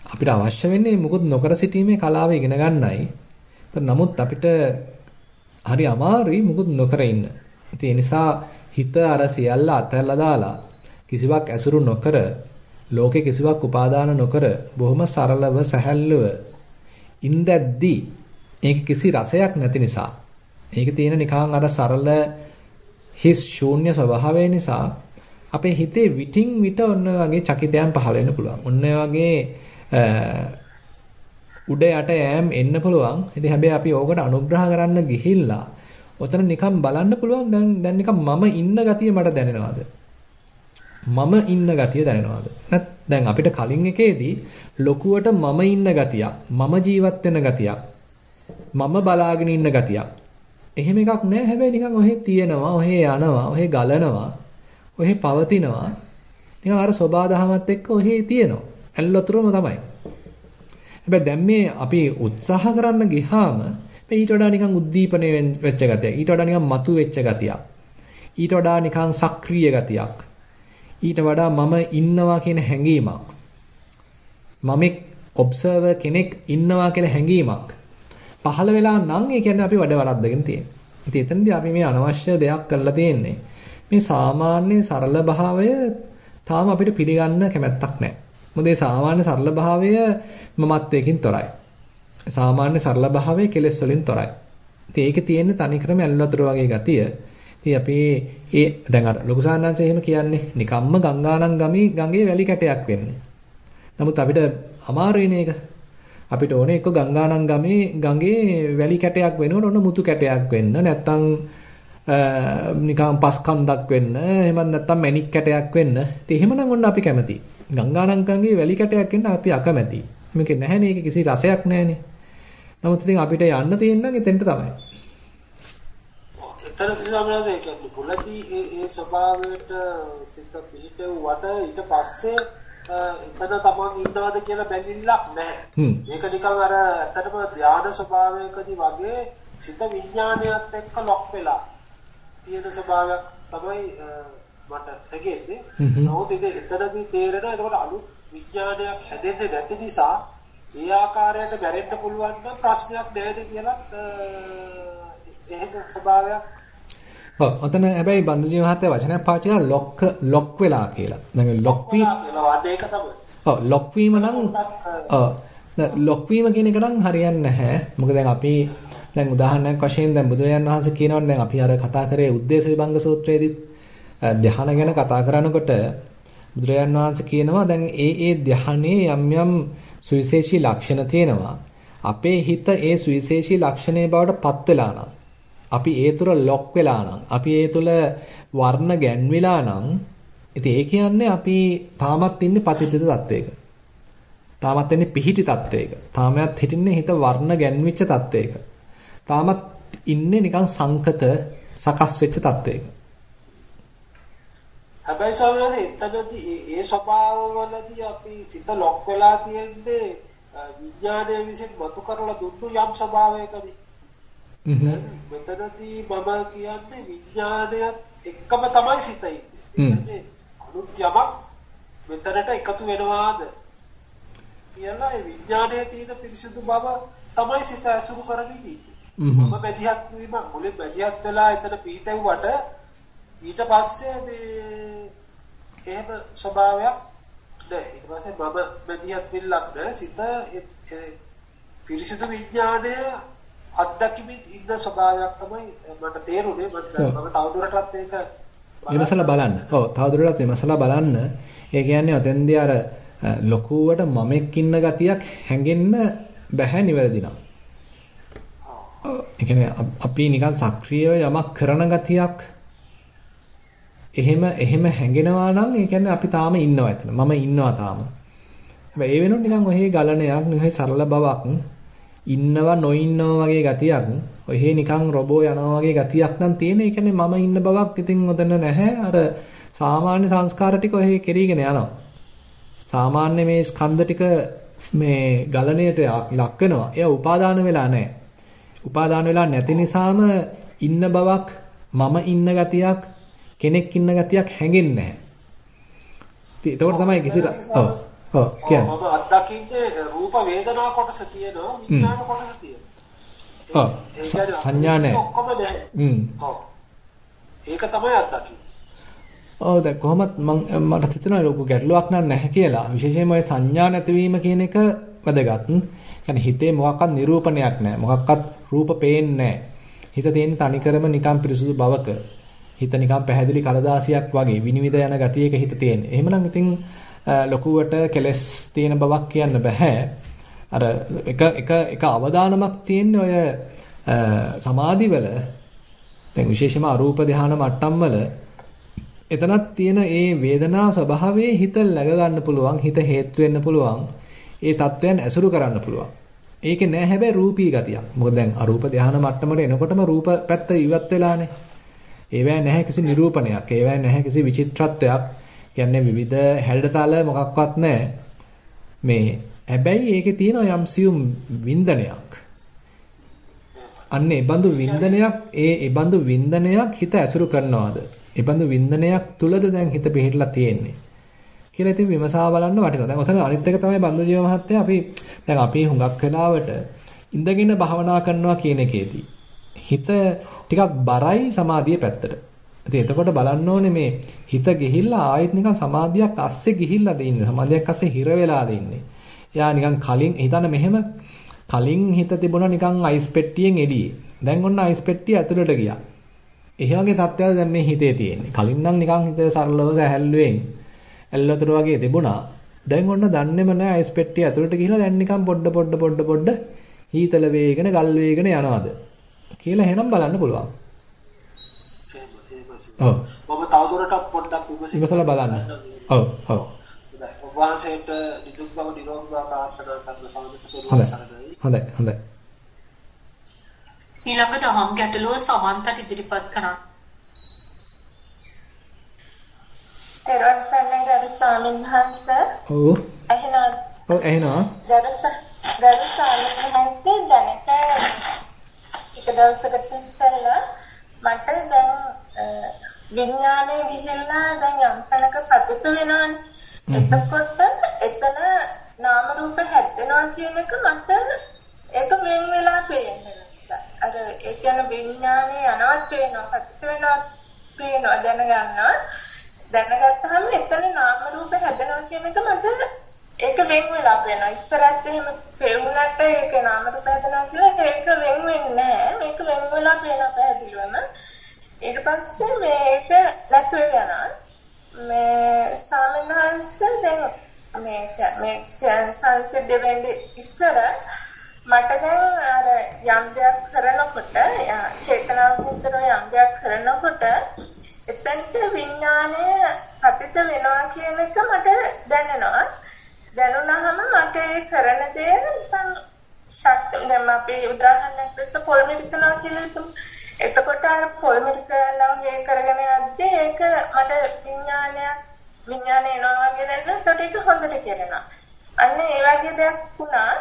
S1: අපිට අවශ්‍ය වෙන්නේ මුකුත් නොකර සිටීමේ කලාව ඉගෙන ගන්නයි. නමුත් අපිට හරි අමාරුයි මුකුත් නොකර ඉන්න. ඒ නිසා හිත අර සියල්ල අතහැරලා දාලා කිසිවක් ඇසුරු නොකර ලෝකේ කිසිවක් උපාදාන නොකර බොහොම සරලව සැහැල්ලුව ඉඳද්දී ඒක කිසි රසයක් නැති නිසා ඒක තියෙන නිකන් අර සරල හිස් ශූන්‍ය ස්වභාවය නිසා අපේ හිතේ විටින් විට ඔන්න වගේ චකිතයන් පහළ වෙන්න පුළුවන්. ඔන්න වගේ උඩ යට යෑම් එන්න පුළුවන්. ඉතින් හැබැයි අපි ඕකට අනුග්‍රහ කරන්න ගිහිල්ලා ඔතන නිකන් බලන්න පුළුවන් දැන් දැන් නිකන් මම ඉන්න ගතිය මට දැනෙනවද? මම ඉන්න ගතිය දැනෙනවද? නැත් දැන් අපිට කලින් එකේදී ලොකුවට මම ඉන්න ගතියක්, මම ජීවත් වෙන ගතියක්, මම බලාගෙන ඉන්න ගතියක්. එහෙම එකක් නෑ. හැබැයි නිකන් ඔහෙ තියෙනවා, ඔහෙ යනවා, ඔහෙ ගලනවා, ඔහෙ පවතිනවා. නිකන් අර සෝබා දහමත් එක්ක ඔහෙ තියෙනවා. ඇල්ලතුරම තමයි. හැබැයි දැන් මේ අපි උත්සාහ කරන්න ගියාම මේ ඊට වඩා නිකන් උද්දීපනය වෙච්ච ගතියක්. ඊට වඩා නිකන් මතු වෙච්ච ගතියක්. ඊට වඩා නිකන් සක්‍රීය ගතියක්. ඊට වඩා මම ඉන්නවා කියන හැඟීමක්. මමෙක් ඔබ්සර්වර් කෙනෙක් ඉන්නවා කියලා හැඟීමක්. පහළ වෙලා නම් ඒ කියන්නේ අපි වැඩ වරද්දගෙන තියෙනවා. ඉතින් එතනදී අපි මේ අනවශ්‍ය දෙයක් කරලා තියෙන්නේ. මේ සාමාන්‍ය සරල භාවය තාම අපිට පිළිගන්න කැමැත්තක් නැහැ. මොකද මේ සාමාන්‍ය සරල භාවය මමත්වයකින් තොරයි. සාමාන්‍ය සරල භාවය කෙලෙස් වලින් තොරයි. ඉතින් ඒකේ තියෙන තනිකරම ඇල්වතුර වගේ ගතිය. ඉතින් අපි ඒ දැන් අර ලොකු සාන්නංශය එහෙම කියන්නේ නිකම්ම ගංගානම් ගමේ ගඟේ වැලි කැටයක් වෙන්නේ. නමුත් අපිට අමාරුයිනේ ඒක. අපිට ඕනේ එක්ක ගංගානම් ගමේ ගඟේ වැලි කැටයක් වෙනකොට ඔන්න මුතු කැටයක් වෙන්න නැත්තම් නිකම් පස් කන්දක් වෙන්න එහෙමත් නැත්තම් මැණික් කැටයක් වෙන්න. ඉතින් එහෙමනම් ඔන්න අපි කැමතියි. ගංගානම් ගඟේ වැලි කැටයක් වෙන්න අපි අකමැතියි. මේක නැහැනේ ඒක කිසි රසයක් නැහැනේ. නමුත් ඉතින් අපිට යන්න තියෙන නම් එතෙන්ට තමයි.
S3: එතන කිසිමනස ඒ කියන්නේ මුලදී ඒ ඒ ස්වභාවයට සිත පිහිටුවට ඊට පස්සේ එතන තමන් ඉන්නවද කියලා බැලිල්ලක් නැහැ. මේක නිකන් අර ඇත්තටම ධානා ස්වභාවයකදී වගේ සිත විඥානයත් එක්ක ලොක් වෙලා තියෙන ස්වභාවයක් තමයි මට හැගෙන්නේ. නමුත් ඒක එතනදී තේරෙනවා එතකොට අලුත් විඥානයක් හැදෙන්නේ නැති නිසා ඒ ආකාරයට බැරෙන්න පුළුවන් නම් ප්‍රශ්නයක් නෑද කියලා එහෙම ස්වභාවයක්
S1: ඔව් ඔතන හැබැයි බන්දුජී මහත්තයා වචනයක් පාවිච්චි කරලා ලොක් ලොක් වෙලා කියලා. දැන් ලොක් වීම
S3: ඒක තමයි.
S1: ඔව් ලොක් වීම නම් ඔව් ලොක් වීම කියන එක නම් හරියන්නේ නැහැ. මොකද දැන් අපි දැන් උදාහරණයක් වශයෙන් දැන් බුදුරජාන් වහන්සේ කියනවනේ දැන් අපි අර කතා කරේ උද්දේශ විභංග සූත්‍රයේදීත් ධ්‍යාන ගැන කතා කරනකොට බුදුරජාන් වහන්සේ කියනවා දැන් ඒ ඒ ධ්‍යානයේ යම් යම් සුවිශේෂී ලක්ෂණ තියෙනවා. අපේ හිත ඒ සුවිශේෂී ලක්ෂණේ බවට පත් වෙලා නම් අපි ඒ තුර ලොක් වෙලා නම් අපි ඒ තුල වර්ණ ගැන්විලා නම් ඉතින් ඒ කියන්නේ අපි තාමත් ඉන්නේ පතිතිත තත්වයක. තාමත් ඉන්නේ පිහිටි තත්වයක. තාමත් හිටින්නේ හිත වර්ණ ගැන්විච්ච තත්වයක. තාමත් ඉන්නේ නිකන් සංකත සකස් වෙච්ච තත්වයක.
S3: හැබැයි සමහරවිට එතනදී ඒ ස්වභාවවලදී අපි සිත ලොක් වෙලා තියෙන්නේ විඥානය විසින් මතු කරලා දුන්නු යම් ස්වභාවයකදී. මෙතනදී මම කියන්නේ විඥානයත් එක්කම තමයි සිත ඉන්නේ. අලුත් යමක් මෙතනට එකතු වෙනවාද කියලා විඥානයේ තියෙන පිරිසිදු බව තමයි සිත ඇසුරු කරමින් ඉන්නේ. මම බැදිහත් වීම මුලින් බැදිහත් වෙලා එතන පීඨෙව්වට ඊට පස්සේ මේ එහෙම ස්වභාවයක් නෑ ඊට පස්සේ මම බැදිහත් වෙල්ලක් නෑ සිත පිරිසිදු විඥානය අත්දැකීමින් ඉන්න ස්වභාවයක් තමයි මට තේරුනේ මම තවදුරටත් ඒක
S1: විමසලා බලන්න. ඔව් තවදුරටත් විමසලා බලන්න. ඒ කියන්නේ ඔතෙන්දී අර ලොකුවට මමෙක් ඉන්න ගතියක් හැඟෙන්න බෑ නිවැරදි නම්. ඒ කියන්නේ අපි නිකන් සක්‍රියව යමක් කරන ගතියක් එහෙම එහෙම හැඟෙනවා නම් ඒ කියන්නේ අපි තාම ඉන්නවා එතන. මම ඉන්නවා තාම. හැබැයි ඒ වෙනුවට නිකන් ඔහේ ගලණයක්, ඔහේ සරල බවක්, ඉන්නවා නොඉන්නවා වගේ ගතියක්, ඔහේ නිකන් රොබෝ යනවා වගේ ගතියක් නම් තියෙන. ඒ කියන්නේ මම ඉන්න බවක් ඉතින් ඔතන නැහැ. අර සාමාන්‍ය සංස්කාර ටික ඔහේ කෙරීගෙන යනවා. සාමාන්‍ය මේ ස්කන්ධ ටික මේ ගලණයට ලක් වෙනවා. ඒවා උපාදාන වෙලා නැහැ. උපාදාන වෙලා නැති නිසාම ඉන්න බවක් මම ඉන්න ගතියක් කෙනෙක් ඉන්න ගතියක් හැඟෙන්නේ නැහැ. ඉතින් ඒකෝට තමයි කිසි ඔව් ඔව් කියන්නේ.
S3: මම අත්දකින්නේ රූප වේදනා කොටස තියෙනවා විඥාන කොටස තියෙනවා.
S1: ඔව් සංඥා නැහැ.
S3: ඔක්කොම නැහැ.
S1: හ්ම්.
S3: ඔව්. ඒක තමයි අත්දකින්නේ.
S1: ඔව් දැන් කොහොමත් මම මට හිතෙනවා ලොකු ගැටලුවක් නැහැ කියලා. විශේෂයෙන්ම ওই සංඥා නැතිවීම කියන එක වැදගත්. කියන්නේ හිතේ මොකක්වත් නිරූපණයක් නැහැ. මොකක්වත් රූප පේන්නේ නැහැ. හිත තියෙන්නේ තනිකරම නිකම් පිරිසුදු බවක. හිත නිකම් පැහැදිලි කලදාසියක් වගේ විනිවිද යන ගතියක හිත තියෙන්නේ. එහෙමනම් ඉතින් ලොකුවට කෙලස් තියෙන බවක් කියන්න බෑ. අර එක එක එක අවදානමක් තියෙන්නේ ඔය සමාධිවල දැන් විශේෂම අරූප ධාන මට්ටම් වල එතනක් තියෙන ඒ වේදනා ස්වභාවයේ හිත läග ගන්න පුළුවන් හිත හේතු වෙන්න පුළුවන් ඒ தත්වයන් ඇසුරු කරන්න පුළුවන්. ඒකේ නෑ හැබැයි රූපී ගතියක්. මොකද දැන් අරූප ධානා මට්ටමට එනකොටම රූප පැත්ත ඉවත් වෙලානේ. ඒවැය නැහැ කිසි නිරූපණයක්. ඒවැය නැහැ කිසි විචිත්‍රත්වයක්. කියන්නේ විවිධ හැඩතල මොකක්වත් නැහැ මේ හැබැයි ඒකේ තියෙන යම් සියුම් වින්දනයක්. අන්න ඒ බඳු වින්දනයක් ඒ ඒ බඳු වින්දනයක් හිත ඇසුරු කරනවාද? ඒ බඳු වින්දනයක් තුලද දැන් හිත පිහිටලා තියෙන්නේ? කියලා ඉතින් විමසා බලන්න වටිනවා. දැන් ඔතන අනිත් එක තමයි බන්දු ජීව මහත්තයා අපි දැන් අපි හුඟක් වෙලාවට ඉඳගෙන භාවනා කරනවා කියන එකේදී හිත ටිකක් බරයි සමාධිය පැත්තට. ඉතින් එතකොට බලන්න ඕනේ මේ හිත ගිහිල්ලා ආයෙත් නිකන් සමාධියක් අස්සේ ගිහිල්ලාද ඉන්නේ. සමාධියක් අස්සේ හිර වෙලාද ඉන්නේ. එයා නිකන් කලින් හිතන්න මෙහෙම කලින් හිත තිබුණා නිකන් අයිස් පෙට්ටියෙන් එළියේ. දැන් ඔන්න අයිස් පෙට්ටිය ඇතුළට ගියා. ඒ වගේ තත්ත්වයක් දැන් මේ හිතේ තියෙන්නේ. කලින් නම් නිකන් හිත සරලව සැහැල්ලුවෙන් ඇල්ලතර වගේ තිබුණා. දැන් ඔන්න දන්නේම නැහැ අයිස් පෙට්ටිය ඇතුළට ගිහිලා දැන් නිකන් පොඩ පොඩ පොඩ පොඩ හීතල වේගෙන ගල් වේගෙන යනවාද කියලා එහෙනම් බලන්න පුළුවන්.
S3: ඔව්. ඔබ තවදුරටත් පොඩ්ඩක්
S1: විමසලා බලන්න. ඔව් ඔව්.
S3: වහන්සේට නිදුක් බව නිරෝගී බව ප්‍රාර්ථනා කරන සමදසකරුවා සරණයි.
S1: හොඳයි හොඳයි.
S2: ඊළඟ දහම් ගැටලුව සමන්තට ඉදිරිපත් කරන්න.
S4: තෙරුවන් සරණයි ගරු ස්වාමීන් වහන්සේ.
S1: ඔව්.
S4: ඇහෙනවා.
S1: ඔව් ඇහෙනවා.
S4: ගරු ගරු ස්වාමීන් වහන්සේ දැනට එක දවසකට ඉස්සෙල්ලා මට දැන් විඥානයේ විහිල්ලා දැන් යම් තැනක පතිත වෙනවනේ. එතකොට එතන නාම රූප හැදෙනවා කියන එක මට ඒක වෙන් වෙලා පේන්නේ අර ඒ කියන්නේ විඥානේ යනවත් පේනවා පතිත වෙනවා පේනවා දැනගන්නවා දැනගත්තාම එතන නාම රූප හැදෙනවා කියන එක මට ඒක වෙන් වෙලා පේනවා. ඉස්සරහත් එහෙම පෙවුනට ඒක නාම රූප හැදෙනවා කියලා ඒක වෙන් වෙන්නේ නැහැ. මේක වෙන් වෙලා පේනවා පැහැදිලිවම. ඊට පස්සේ මේක නැතුව යනවා. මේ සාමනහස දැන් මේක මේ සංසිද්ධ වෙන්නේ ඉස්සර මට දැන් අර යම් දෙයක් කරනකොට චේතනාවකින්තර යම් දෙයක් කරනකොට එතනට විඥානය පතිත වෙනවා කියන එක මට දැනෙනවා දැනුණාම මට ඒ කරන දේ නිකන් ශක්තිය දැන් අපි උදාහරණයක් ලෙස පොල් මිරිකනවා කියලා හිතමු එතකොට අර පොල් මිරිකලම් ඒ කරගෙන යද්දී ඒක මට විඥානයක් විඥානය එනවා වගේ දැනෙනවා. එතකොට ඒක හොඳට කියනවා. අන්න ඒ වගේ දෙයක් වුණා.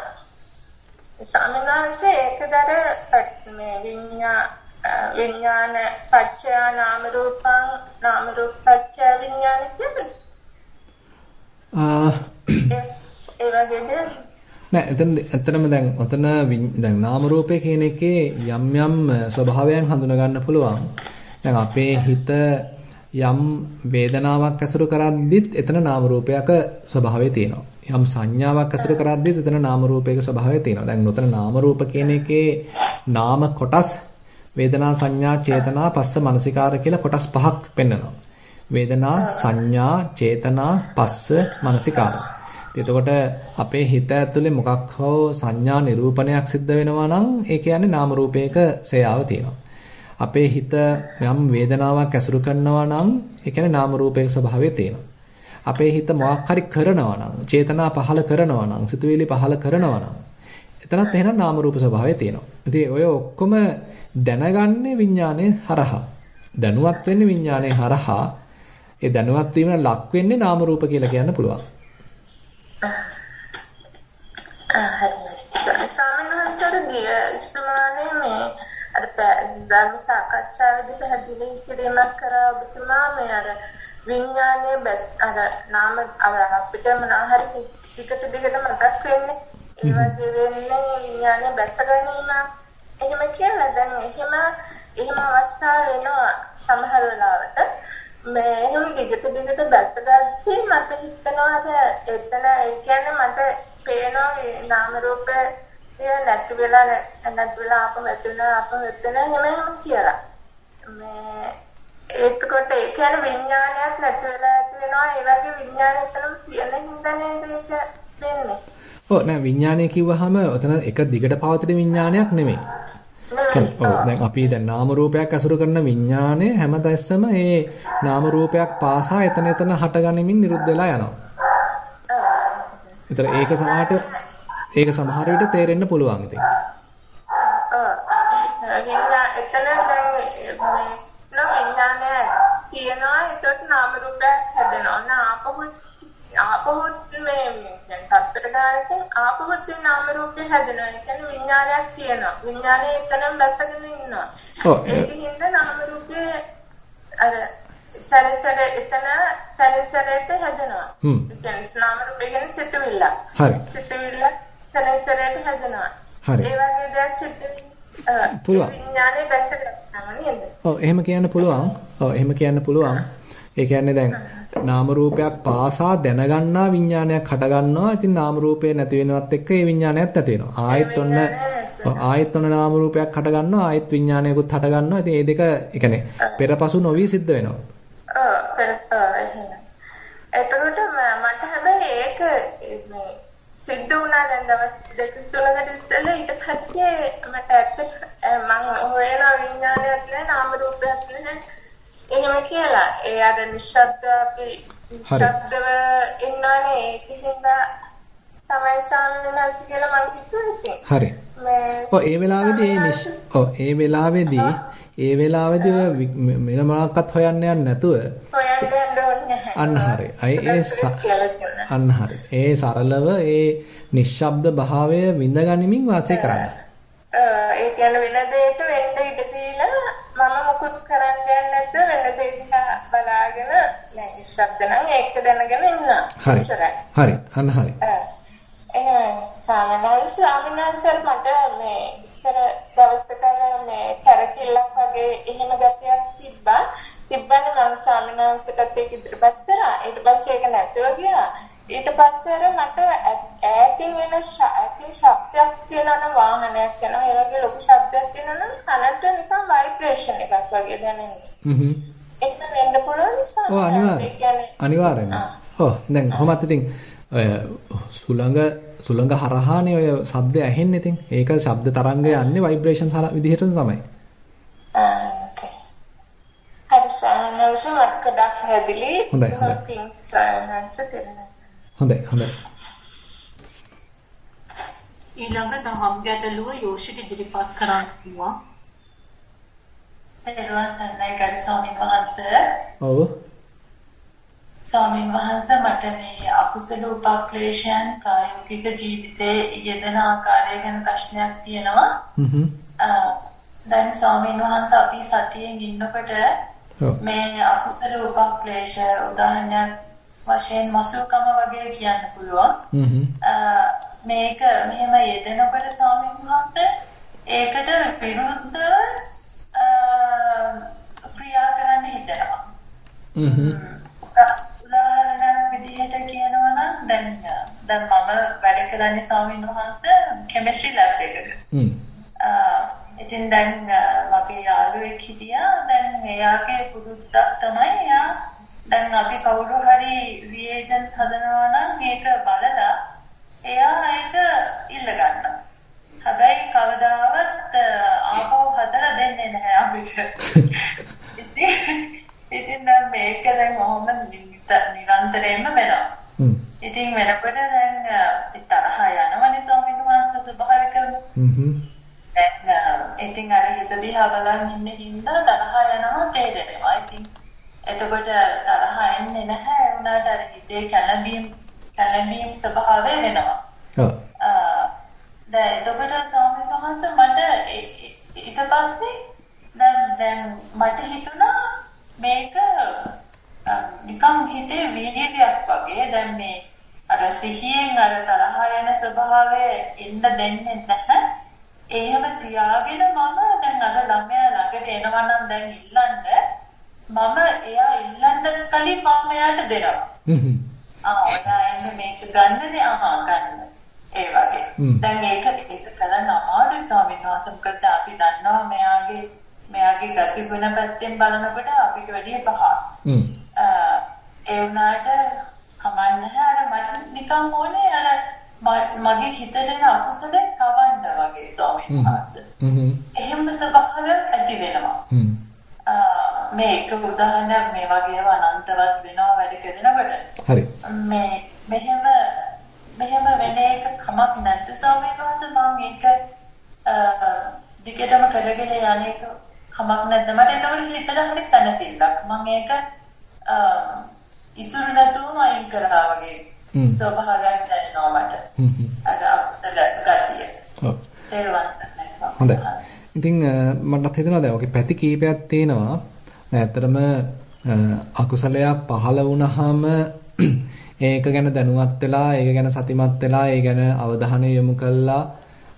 S4: සාමනාංශේ ඒකදර මේ විඥා විඥාන පච්චය නාම රූපං නාම රූප පච්චය විඥාන කියන්නේ. ආ ඒ වගේ දෙයක්
S1: නෑ එතන ඇත්තටම දැන් ඔතන දැන් නාම රූපය කියන එකේ යම් යම් ස්වභාවයන් හඳුනා ගන්න පුළුවන්. දැන් අපේ හිත යම් වේදනාවක් ඇසුරු කරද්දිත් එතන නාම රූපයක ස්වභාවය තියෙනවා. යම් සංඥාවක් ඇසුරු කරද්දිත් එතන නාම රූපයක ස්වභාවය තියෙනවා. දැන් ඔතන නාම රූප කියන එකේ නාම කොටස් වේදනා සංඥා චේතනා පස්ස මනසිකාර කියලා කොටස් පහක් පෙන්වනවා. වේදනා සංඥා චේතනා පස්ස මනසිකාර එතකොට අපේ හිත ඇතුලේ මොකක් හෝ සංඥා නිරූපණයක් සිද්ධ වෙනවා නම් ඒ කියන්නේ නාම රූපයක සේයාව තියෙනවා. අපේ හිත යම් වේදනාවක් ඇසුරු කරනවා නම් ඒ කියන්නේ නාම රූපයක ස්වභාවය තියෙනවා. අපේ හිත මොකක් හරි කරනවා නම් චේතනා පහල කරනවා නම් සිතුවිලි පහල කරනවා නම් එතනත් එහෙනම් නාම රූප ස්වභාවය තියෙනවා. ඉතින් ඔය ඔක්කොම දැනගන්නේ විඥානයේ හරහා. දැනුවත් වෙන්නේ විඥානයේ හරහා. ඒ දැනුවත් වීම ලක් වෙන්නේ නාම රූප කියලා කියන්න පුළුවන්.
S4: සාමාන්‍යයෙන් ගිය ඉස්මානේ මේ අර ධර්ම සාකච්ඡාවේදී පැහැදිලි කිරීමක් කරා ඔබතුමා මේ අර විඥානයේ බස් අර නාම අර අපිට මොනහරි ටිකට දිගට මතක් වෙන්නේ ඒ වගේ වෙන්නේ විඥානයේ බැස ගැනීම එහෙම කියලා දැන් එහෙම එහෙම අවස්ථා වෙනවා සමහර වෙලාවට මේ එහෙම දිගට දිගට බැසගත්තේ මට හිතනවාද එතන ඒ කියන්නේ මට පේනවා මේ නාම රූප නැති වෙලා නැති වෙලා ආපහු ඇතුළ ආපහු එතන එහෙම එහෙම කියලා. මේ එතකොට ඒ කියන්නේ විඥානයක් නැති වෙලා ඇති වෙනවා ඒ වගේ විඥානය එතනම තියෙන හින්දා නේද ඒක වෙන්නේ.
S1: ඔව් නෑ විඥානය කිව්වහම ඔතන එක දිගට පවතින විඥානයක් නෙමෙයි. ඔව් දැන් අපි දැන් නාම රූපයක් අසුර කරන විඥානය හැමදැස්සම ඒ නාම රූපයක් පාසා එතන එතන හටගනිමින් නිරුද්ධ වෙලා යනවා. ඒතර ඒක සමහරට ඒක සමහර විට තේරෙන්න පුළුවන් ඉතින්.
S4: එතන දැන් මේ විඥානය තියෙනවා ඒකට නාම රූපයක් හැදෙනවා. නාපහුත් ආපහුත් මේ දැන් තත්තර ගානකින් ආපහුත් නාම රූපේ හැදෙනවා. ඒ කියන්නේ විඥානයක් තියෙනවා. විඥානය එතනම බැසගෙන ඉන්නවා. ඒකින්ද නාම රූපේ අර සැරසැර එතන සැරසැරට හැදෙනවා. ඒ කියන්නේ නාම රූපේ කියන්නේ සිතුවිල්ල.
S1: හරි.
S4: සිතුවිල්ල සැරසැරට හැදෙනවා.
S1: හරි.
S4: ඒ වගේ දෙයක් සිතුවිල්ල
S1: පුළුවන්.
S4: විඥානේ බැසගන්නවා නේද?
S1: ඔව් එහෙම කියන්න පුළුවන්. ඔව් එහෙම කියන්න පුළුවන්. ඒ කියන්නේ දැන් නාම රූපයක් පාසා දැනගන්නා විඥානයක් හට ගන්නවා. ඉතින් නාම රූපේ නැති වෙනවත් එක්ක ඒ විඥානයත් නැති වෙනවා. ආයෙත් ඔන්න ආයෙත් ඔන්න නාම රූපයක් හට ගන්නවා. ආයෙත් විඥානයකුත් හට ගන්නවා. ඉතින් මේ දෙක ඒ කියන්නේ පෙරපසු නොවි සිද්ධ වෙනවා.
S4: ඔව් පෙර. එතකොට මට හැබැයි ඒක සිද්ධ වුණා දැන් දවස් දෙක තුනකට ඉස්සෙල්ලා ඊට පස්සේ මට ඇත්ත මම හොයන විඥානයක් නෑ නාම රූපයක් නෑ එහෙම කියලා. ඒ අර නිශ්ශබ්ද අපි නිශ්ශබ්දව ඉන්නවනේ ඒකින්ද තමයි සාමනස් කියලා මම හිතුවේ.
S1: හරි. ඔව් ඒ වෙලාවේදී ඔව් ඒ වෙලාවේදී ඒ වෙලාවේදී වෙන මොනක්වත් හොයන්න යන්නේ නැතුව. අන්න හරි. අය ඒ අන්න හරි. ඒ සරලව ඒ නිශ්ශබ්ද භාවය විඳගනිමින් වාසය කරන්න.
S4: ඒ කියන්නේ වෙන දෙයක වෙන්න ඉඩ දීලා මම මොකුත් කරන්න යන්නේ නැත්නම් වෙන දෙයක් දිහා බලාගෙන නෑ ශබ්ද නම් ඒක දැනගෙන ඉන්නවා.
S1: හරි. හරි. අන්න හරි.
S4: එහෙනම් සාමනාල් ස්වාමීනාන්සර් මට මේ ඉස්සර දවසක මේ කරකිල්ලක් වගේ එහෙම ගැටයක් තිබ්බා. තිබ්බනේ මම ස්වාමීනාන්සර්ට ඒක ඉදිරිපත් කරා. ඊට පස්සේ ඒක නැතුව ගියා. ඊට පස්සේ අර මට ඈතින් වෙන ඈතින් ශබ්දයක් තියෙනවනම් වාහනයක් යනවා ඒ වගේ ලොකු ශබ්දයක් තියෙනවනම් කනට නිකන් ভাইබ්‍රේෂන් එකක් වගේ දැනෙනවා.
S1: හ්ම්
S4: ඒක වෙන්න පුළුවන්
S1: ඔව් අනිවාර්යයෙන්. අනිවාර්යයෙන්ම. ඔව් දැන් කොහොමත් ඉතින් ඔය සුළඟ සුළඟ හරහානේ ඔය ශබ්දය ඇහෙන්නේ ඉතින්. ඒක ශබ්ද තරංගය යන්නේ වයිබ්‍රේෂන් විදිහටම තමයි.
S4: හරි සානල්ස මට ගොඩක් හැදිලි.
S1: හොඳයි හොඳයි. හොඳයි හොඳයි.
S2: ඊළඟ දහම් ගැටලුව යෝෂිට ඉදිරිපත් කරන්න පුළුවන්.
S5: එරුවන් සන්නයි ගරු ස්වාමීන් වහන්සේ.
S1: ඔව්.
S5: ස්වාමීන් වහන්සේ මට මේ අකුසල උපක්ලේශයන් ප්‍රායෝගික ජීවිතයේ යෙදෙන ආකාරය ගැන ප්‍රශ්නයක් තියෙනවා.
S1: හ්ම්
S5: දැන් ස්වාමීන් වහන්සේ අපි සතියෙන් ඉන්නකොට මේ අකුසල උපක්ලේශ උදාහරණයක් වශයෙන් මසුකම වගේ කියන්න පුළුවන්. මේක මෙහෙම යෙදෙනකොට ස්වාමීන් වහන්සේ ඒකට විරුද්ධව ක්‍රියා කරන්න හිතනවා. උදාහරණයක් විදිහට කියනවා නම් දැන් දැන් මම වැඩ කරන්නේ ස්වාමීන් වහන්සේ කෙමිස්ට්‍රි ලැබ් එකක. ඉතින් දැන් මගේ යාළුවෙක් හිටියා දැන් එයාගේ පුරුද්දක් තමයි එයා දැන් අපි කවුරු හරි රියේජන්ස් හදනවා නම් ඒක බලලා එයා ඒක ඉල්ල ගන්නවා. හැබැයි කවදාවත් ආපහු හදලා දෙන්නේ නැහැ අපිට. ඉතින් දැන් මේක දැන් ඔහොම නිරන්තරයෙන්ම වෙනවා. ඉතින් වෙනකොට දැන් තරහ යනවනේ ස්වාමීන් වහන්සේ ස්වභාවිකව. දැන් ඉතින් අර හිත දිහා බලන් ඉන්න හින්දා තරහ යනවා තේරෙනවා. ඉතින් එතකොට තරහ එන්නේ නැහැ උනාට අර හිතේ කැළඹීම් කැළඹීම් ස්වභාවය වෙනවා.
S1: ඔව්.
S5: දැන් එතකොට ස්වාමීන් වහන්සේ මට ඊට පස්සේ දැන් දැන් මට හිතුණා මේක නිකන් හිතේ වීර්යයක් වගේ දැන් මේ අර සිහියෙන් අර තරහ යන ස්වභාවය එන්න දෙන්නේ නැහැ. එහෙම තියාගෙන මම දැන් අර ළමයා ළඟට එනවා නම් දැන් ඉල්ලන්න මම එයා ඉල්ලන්න කලින් මම එයාට දෙනවා. හ්ම්. ආ ඔයා මේක ගන්නනේ අහා ගන්න. ඒ වගේ. දැන් ඒක ඒක කරන්න අමාරුයි ස්වාමීන් වහන්සේ මොකද අපි දන්නවා මෙයාගේ මෙයාගේ ගති ගුණ පැත්තෙන් බලනකොට අපිට වැඩිය පහක්. හ්ම්. ඒ වුණාට කමන්නේ අර මට නිකන් ඕනේ අර මගේ හිතට එන අකුසල කවන්න වගේ ස්වාමීන් වහන්සේ. හ්ම්. එහෙම ස්වභාවයක් ඇති වෙනවා. හ්ම්. මේ එක උදාහරණයක් මේ වගේ ඒවා අනන්තවත් වෙනවා වැඩ කරනකොට.
S1: හරි.
S5: මේ මෙහෙම මෙහෙම වෙන එක කමක් නැද්ද ස්වාමීන් වහන්සේ? මම මේක දිගටම කරගෙන යන එක කමක් නැද්ද? මට ඒකවල හිතට හරි සැනසෙල්ලක්. මම ඒක ඉතුරු නැතුවම අයින් කරා වගේ ස්වභාවයක් දැනෙනවා මට. අර අකුසල ගතිය. ඔව්.
S1: හොඳයි ඉතින් මටත් හිතෙනවා දැන් ඔගේ පැති කීපයක් තියෙනවා දැන් ඇත්තටම අකුසලයක් පහළ වුණාම [CLEARS THROAT] ඒක ගැන දැනුවත් වෙලා ඒක ගැන සතිමත් වෙලා ඒ ගැන අවධානය යොමු කළා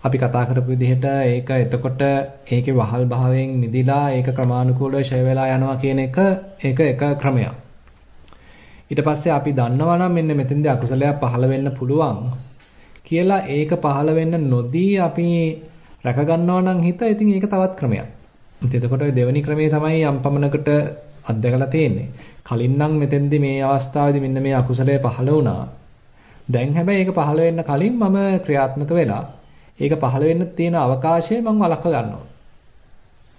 S1: අපි කතා කරපු විදිහට ඒක එතකොට ඒකේ වහල් භාවයෙන් නිදිලා ඒක ක්‍රමානුකූලව ෂය වෙලා යනවා කියන එක ඒක එක ක්‍රමයක්. ඊට පස්සේ අපි දන්නවා නම් මෙන්න මෙතෙන්දී අකුසලයක් පහළ වෙන්න පුළුවන් කියලා ඒක පහළ වෙන්න නොදී අපි රැක ගන්නවා නම් හිත ඉතින් ඒක තවත් ක්‍රමයක්. ඉතින් එතකොට දෙවෙනි ක්‍රමේ තමයි යම් පමණකට අත්දකලා තියෙන්නේ. කලින් නම් මෙතෙන්දි මේ අවස්ථාවේදී මෙන්න මේ අකුසලය පහළ වුණා. දැන් හැබැයි ඒක පහළ වෙන්න කලින් මම ක්‍රියාත්මක වෙලා ඒක පහළ වෙන්න තියෙන අවකාශය මම වළක්ව ගන්නවා.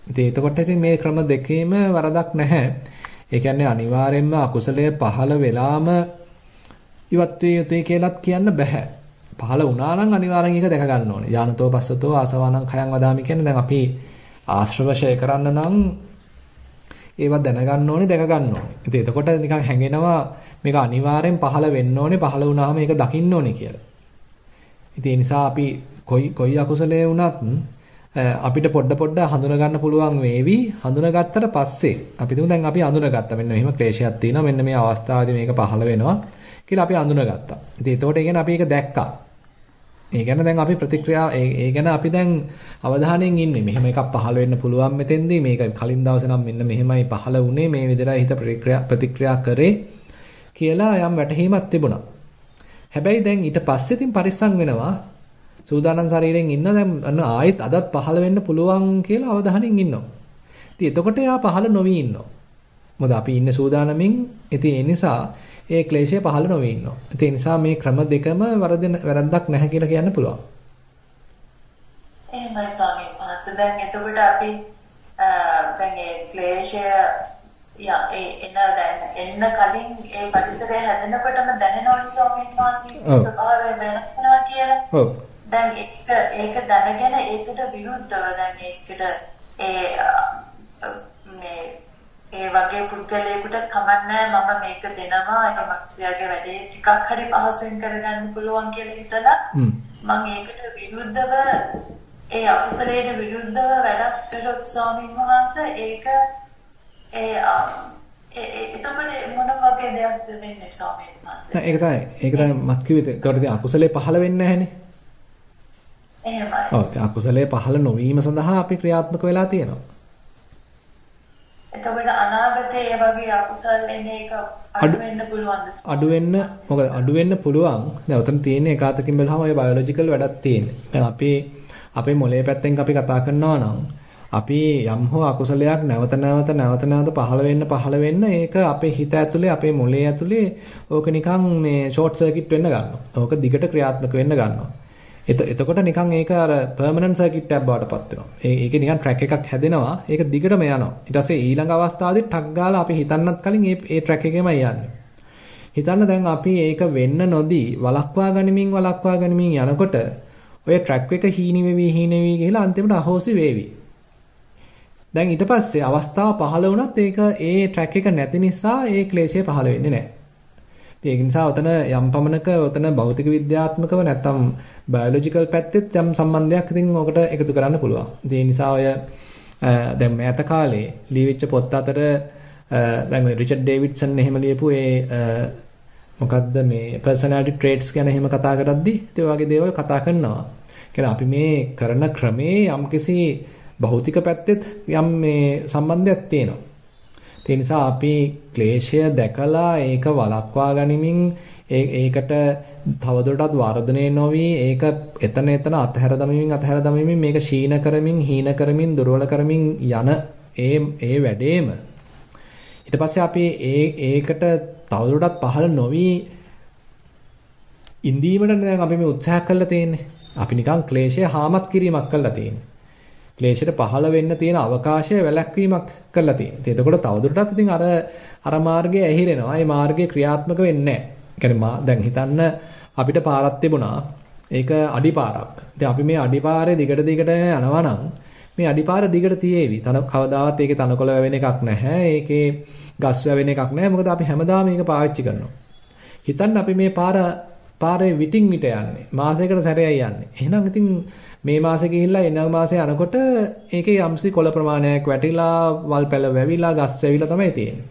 S1: ඉතින් එතකොට ඉතින් මේ ක්‍රම දෙකේම වරදක් නැහැ. ඒ කියන්නේ අනිවාර්යයෙන්ම අකුසලය පහළ වෙලාම ඉවත් වේ යුතුයි කියලාත් කියන්න බෑ. පහළ වුණා නම් අනිවාර්යෙන් ඒක දැක ගන්න ඕනේ. ඥානතෝ පස්සතෝ ආසවානං khයං වදාමි කියන්නේ දැන් අපි ආශ්‍රවශය කරන්න නම් ඒවා දැනගන්න ඕනේ දැක ගන්න ඕනේ. ඉතින් එතකොට නිකන් හැඟෙනවා මේක අනිවාර්යෙන් පහළ වෙන්න ඕනේ පහළ වුණාම මේක දකින්න ඕනේ කියලා. ඉතින් ඒ නිසා අපි කොයි කොයි අකුසලයේ වුණත් අපිට පොඩ පොඩ හඳුන ගන්න පුළුවන් වේවි. හඳුනගත්තට පස්සේ අපි තුමු දැන් අපි හඳුනගත්තා. මෙන්න මෙහෙම ක්ලේශයක් තියෙනවා. මෙන්න මේ අවස්ථාවේදී මේක පහළ වෙනවා කියලා අපි හඳුනගත්තා. ඉතින් එතකොට ඒ කියන්නේ අපි ඒක දැක්කා. ඒ ගැන දැන් අපි ප්‍රතික්‍රියා ඒ ගැන අපි දැන් අවධානයෙන් ඉන්නේ. මෙහෙම එකක් පහළ වෙන්න පුළුවන් මෙතෙන්දී. මේක කලින් දවසේ නම් මෙන්න මෙහෙමයි පහළ වුණේ. මේ විදිහට හිත ප්‍රතික්‍රියා කරේ කියලා යම් වැටහීමක් තිබුණා. හැබැයි දැන් ඊට පස්සේ තින් පරිස්සම් වෙනවා. සූදානම් ශරීරයෙන් ඉන්න දැන් අන්න ආයෙත් අදත් පහළ වෙන්න පුළුවන් කියලා අවධානයෙන් ඉන්නවා. ඉතින් එතකොට එයා පහළ නොවි ඉන්නවා. මොකද අපි ඉන්නේ සූදානමින්. ඉතින් ඒ නිසා ඒ ක්ලේශය පහළ නොවී ඉන්නවා. ඒ නිසා මේ ක්‍රම දෙකම වරදින වැරද්දක් නැහැ කියලා කියන්න පුළුවන්.
S5: එහෙමයි ස්වාමීන් වහන්සේ. දැන් එතකොට අපි දැන් ඒ ක්ලේශය යා ඒ එන දැන් එන්න කලින් ඒ පරිසරය හැදෙනකොටම දැනෙනවනේ ස්වාමීන් වහන්සේ ස්වභාවය වෙනවා කියලා. ඔව්. දැන් ඒක ඒක දැනගෙන ඒකට විරුද්ධව දැන් ඒකට ඒ මේ ඒ වගේ පුද්ගලයෙකුට කමන්නේ මම මේක දෙනවා ඒ මක්සියාගේ වැඩේ ටිකක් හරි පහසුවෙන් කරගන්න පුළුවන් කියලා හිතලා මම ඒකට විරුද්ධව ඒ අකුසලයට විරුද්ධව වැඩක් කළොත් ස්වාමීන් වහන්සේ ඒක ඒ එතකොට මොන වගේ දෙයක්ද වෙන්නේ ස්වාමීන් වහන්සේ?
S1: ඒක තමයි ඒක තමයි මත් කිව්වේ. ඒකට ඉතින් අකුසලේ පහළ වෙන්නේ නැහනේ.
S5: එහෙමයි.
S1: ඔව් අකුසලයේ පහළ නොවීම සඳහා අපි ක්‍රියාත්මක වෙලා තියෙනවා
S5: එතකොට අනාගතේ ඒ වගේ අකුසල් එන එක අඩු වෙන්න පුළුවන්ද?
S1: අඩු වෙන්න මොකද අඩු වෙන්න පුළුවන්. දැන් උතන තියෙන්නේ ඒකාතකින් බලහම ඔය බයොලොජිකල් වැඩක් තියෙන්නේ. දැන් අපි අපේ මොළයේ පැත්තෙන් අපි කතා කරනවා නම් අපි යම් හෝ අකුසලයක් නැවත නැවත නැවත නැවත පහළ වෙන්න පහළ වෙන්න ඒක අපේ හිත ඇතුලේ අපේ මොළයේ ඇතුලේ ඕක නිකන් මේ ෂෝට් සර්කිට් වෙන්න ගන්නවා. ඕක දිගට ක්‍රියාත්මක වෙන්න ගන්නවා. එතකොට නිකන් ඒක අර පර්මනන්ට් සර්කිට් එකක් බවට පත් වෙනවා. ඒකේ නිකන් ට්‍රැක් එකක් හැදෙනවා. ඒක දිගටම යනවා. ඊට පස්සේ ඊළඟ අවස්ථාවේදී ටක් ගාලා අපි හිතන්නත් කලින් මේ මේ ට්‍රැක් එකේමයි යන්නේ. හිතන්න දැන් අපි ඒක වෙන්න නොදී වලක්වා ගනිමින් වලක්වා ගනිමින් යනකොට ඔය ට්‍රැක් එක හීනි වෙවි හීනි වෙවි ගිහලා අන්තිමට අහෝසි වේවි. දැන් ඊට පස්සේ අවස්ථාව පහළ වුණත් ඒක ඒ ට්‍රැක් එක නැති නිසා ඒ ක්ලේශය පහළ වෙන්නේ නැහැ. ඒක නිසා ඔතන යම් පමණක ඔතන භෞතික විද්‍යාත්මකව නැත්තම් බයොලොජිකල් පැත්තෙත් යම් සම්බන්ධයක් ඉතින් ඔකට එකතු කරන්න පුළුවන්. ඒ නිසා ඔය දැන් මෑත කාලේ ලියවිච්ච පොත් අතර දැන් රිචඩ් ඩේවිඩ්සන් එහෙම ලියපු ඒ මොකද්ද මේ personality traits ගැන එහෙම කතා කරද්දී ඒ වගේ දේවල් කතා කරනවා. කියන්නේ අපි මේ කරන ක්‍රමේ යම්කිසි භෞතික පැත්තෙත් යම් මේ සම්බන්ධයක් තියෙනවා. ඒ නිසා අපි ක්ලේශය දැකලා ඒක වළක්වා ගනිමින් ඒකට තවදුරටත් වර්ධනය නොවි ඒක එතන එතන අතහැර දමමින් අතහැර දමමින් මේක ශීන කරමින් හීන කරමින් දුර්වල කරමින් යන ඒ ඒ වැඩේම ඊට පස්සේ අපි ඒ ඒකට තවදුරටත් පහළ නොවි ඉඳීමට දැන් අපි මේ උත්සාහ කරලා තියෙන්නේ. අපි නිකන් ක්ලේශය හාමත් කිරීමක් කරලා තියෙන්නේ. ක්ලේශයට පහළ වෙන්න තියෙන අවකාශය වැළැක්වීමක් කරලා තියෙනවා. එතකොට තවදුරටත් ඉතින් අර අර මාර්ගය ඇහිරෙනවා. ඒ මාර්ගය ක්‍රියාත්මක වෙන්නේ නැහැ. දැන් හිතන්න අපිට පාරක් තිබුණා. ඒක අඩිපාරක්. ඉතින් අපි මේ අඩිපාරේ දිගට දිගට යනවා නම් මේ අඩිපාර දිගට තියේවි. තන කවදාවත් ඒකේ තනකොළ වැවෙන එකක් නැහැ. ඒකේ ගස් වැවෙන එකක් නැහැ. මොකද අපි හැමදාම මේක පාවිච්චි කරනවා. හිතන්න අපි මේ පාර පාරේ විටින් විට යන්නේ. මාසයකට සැරයයි යන්නේ. එහෙනම් ඉතින් මේ මාසේ ගිහිල්ලා එන මාසේ යනකොට ඒකේ යම්සි කොළ ප්‍රමාණයක් වැටිලා, වල් පැල වැවිලා, ගස් වැවිලා තමයි තියෙන්නේ.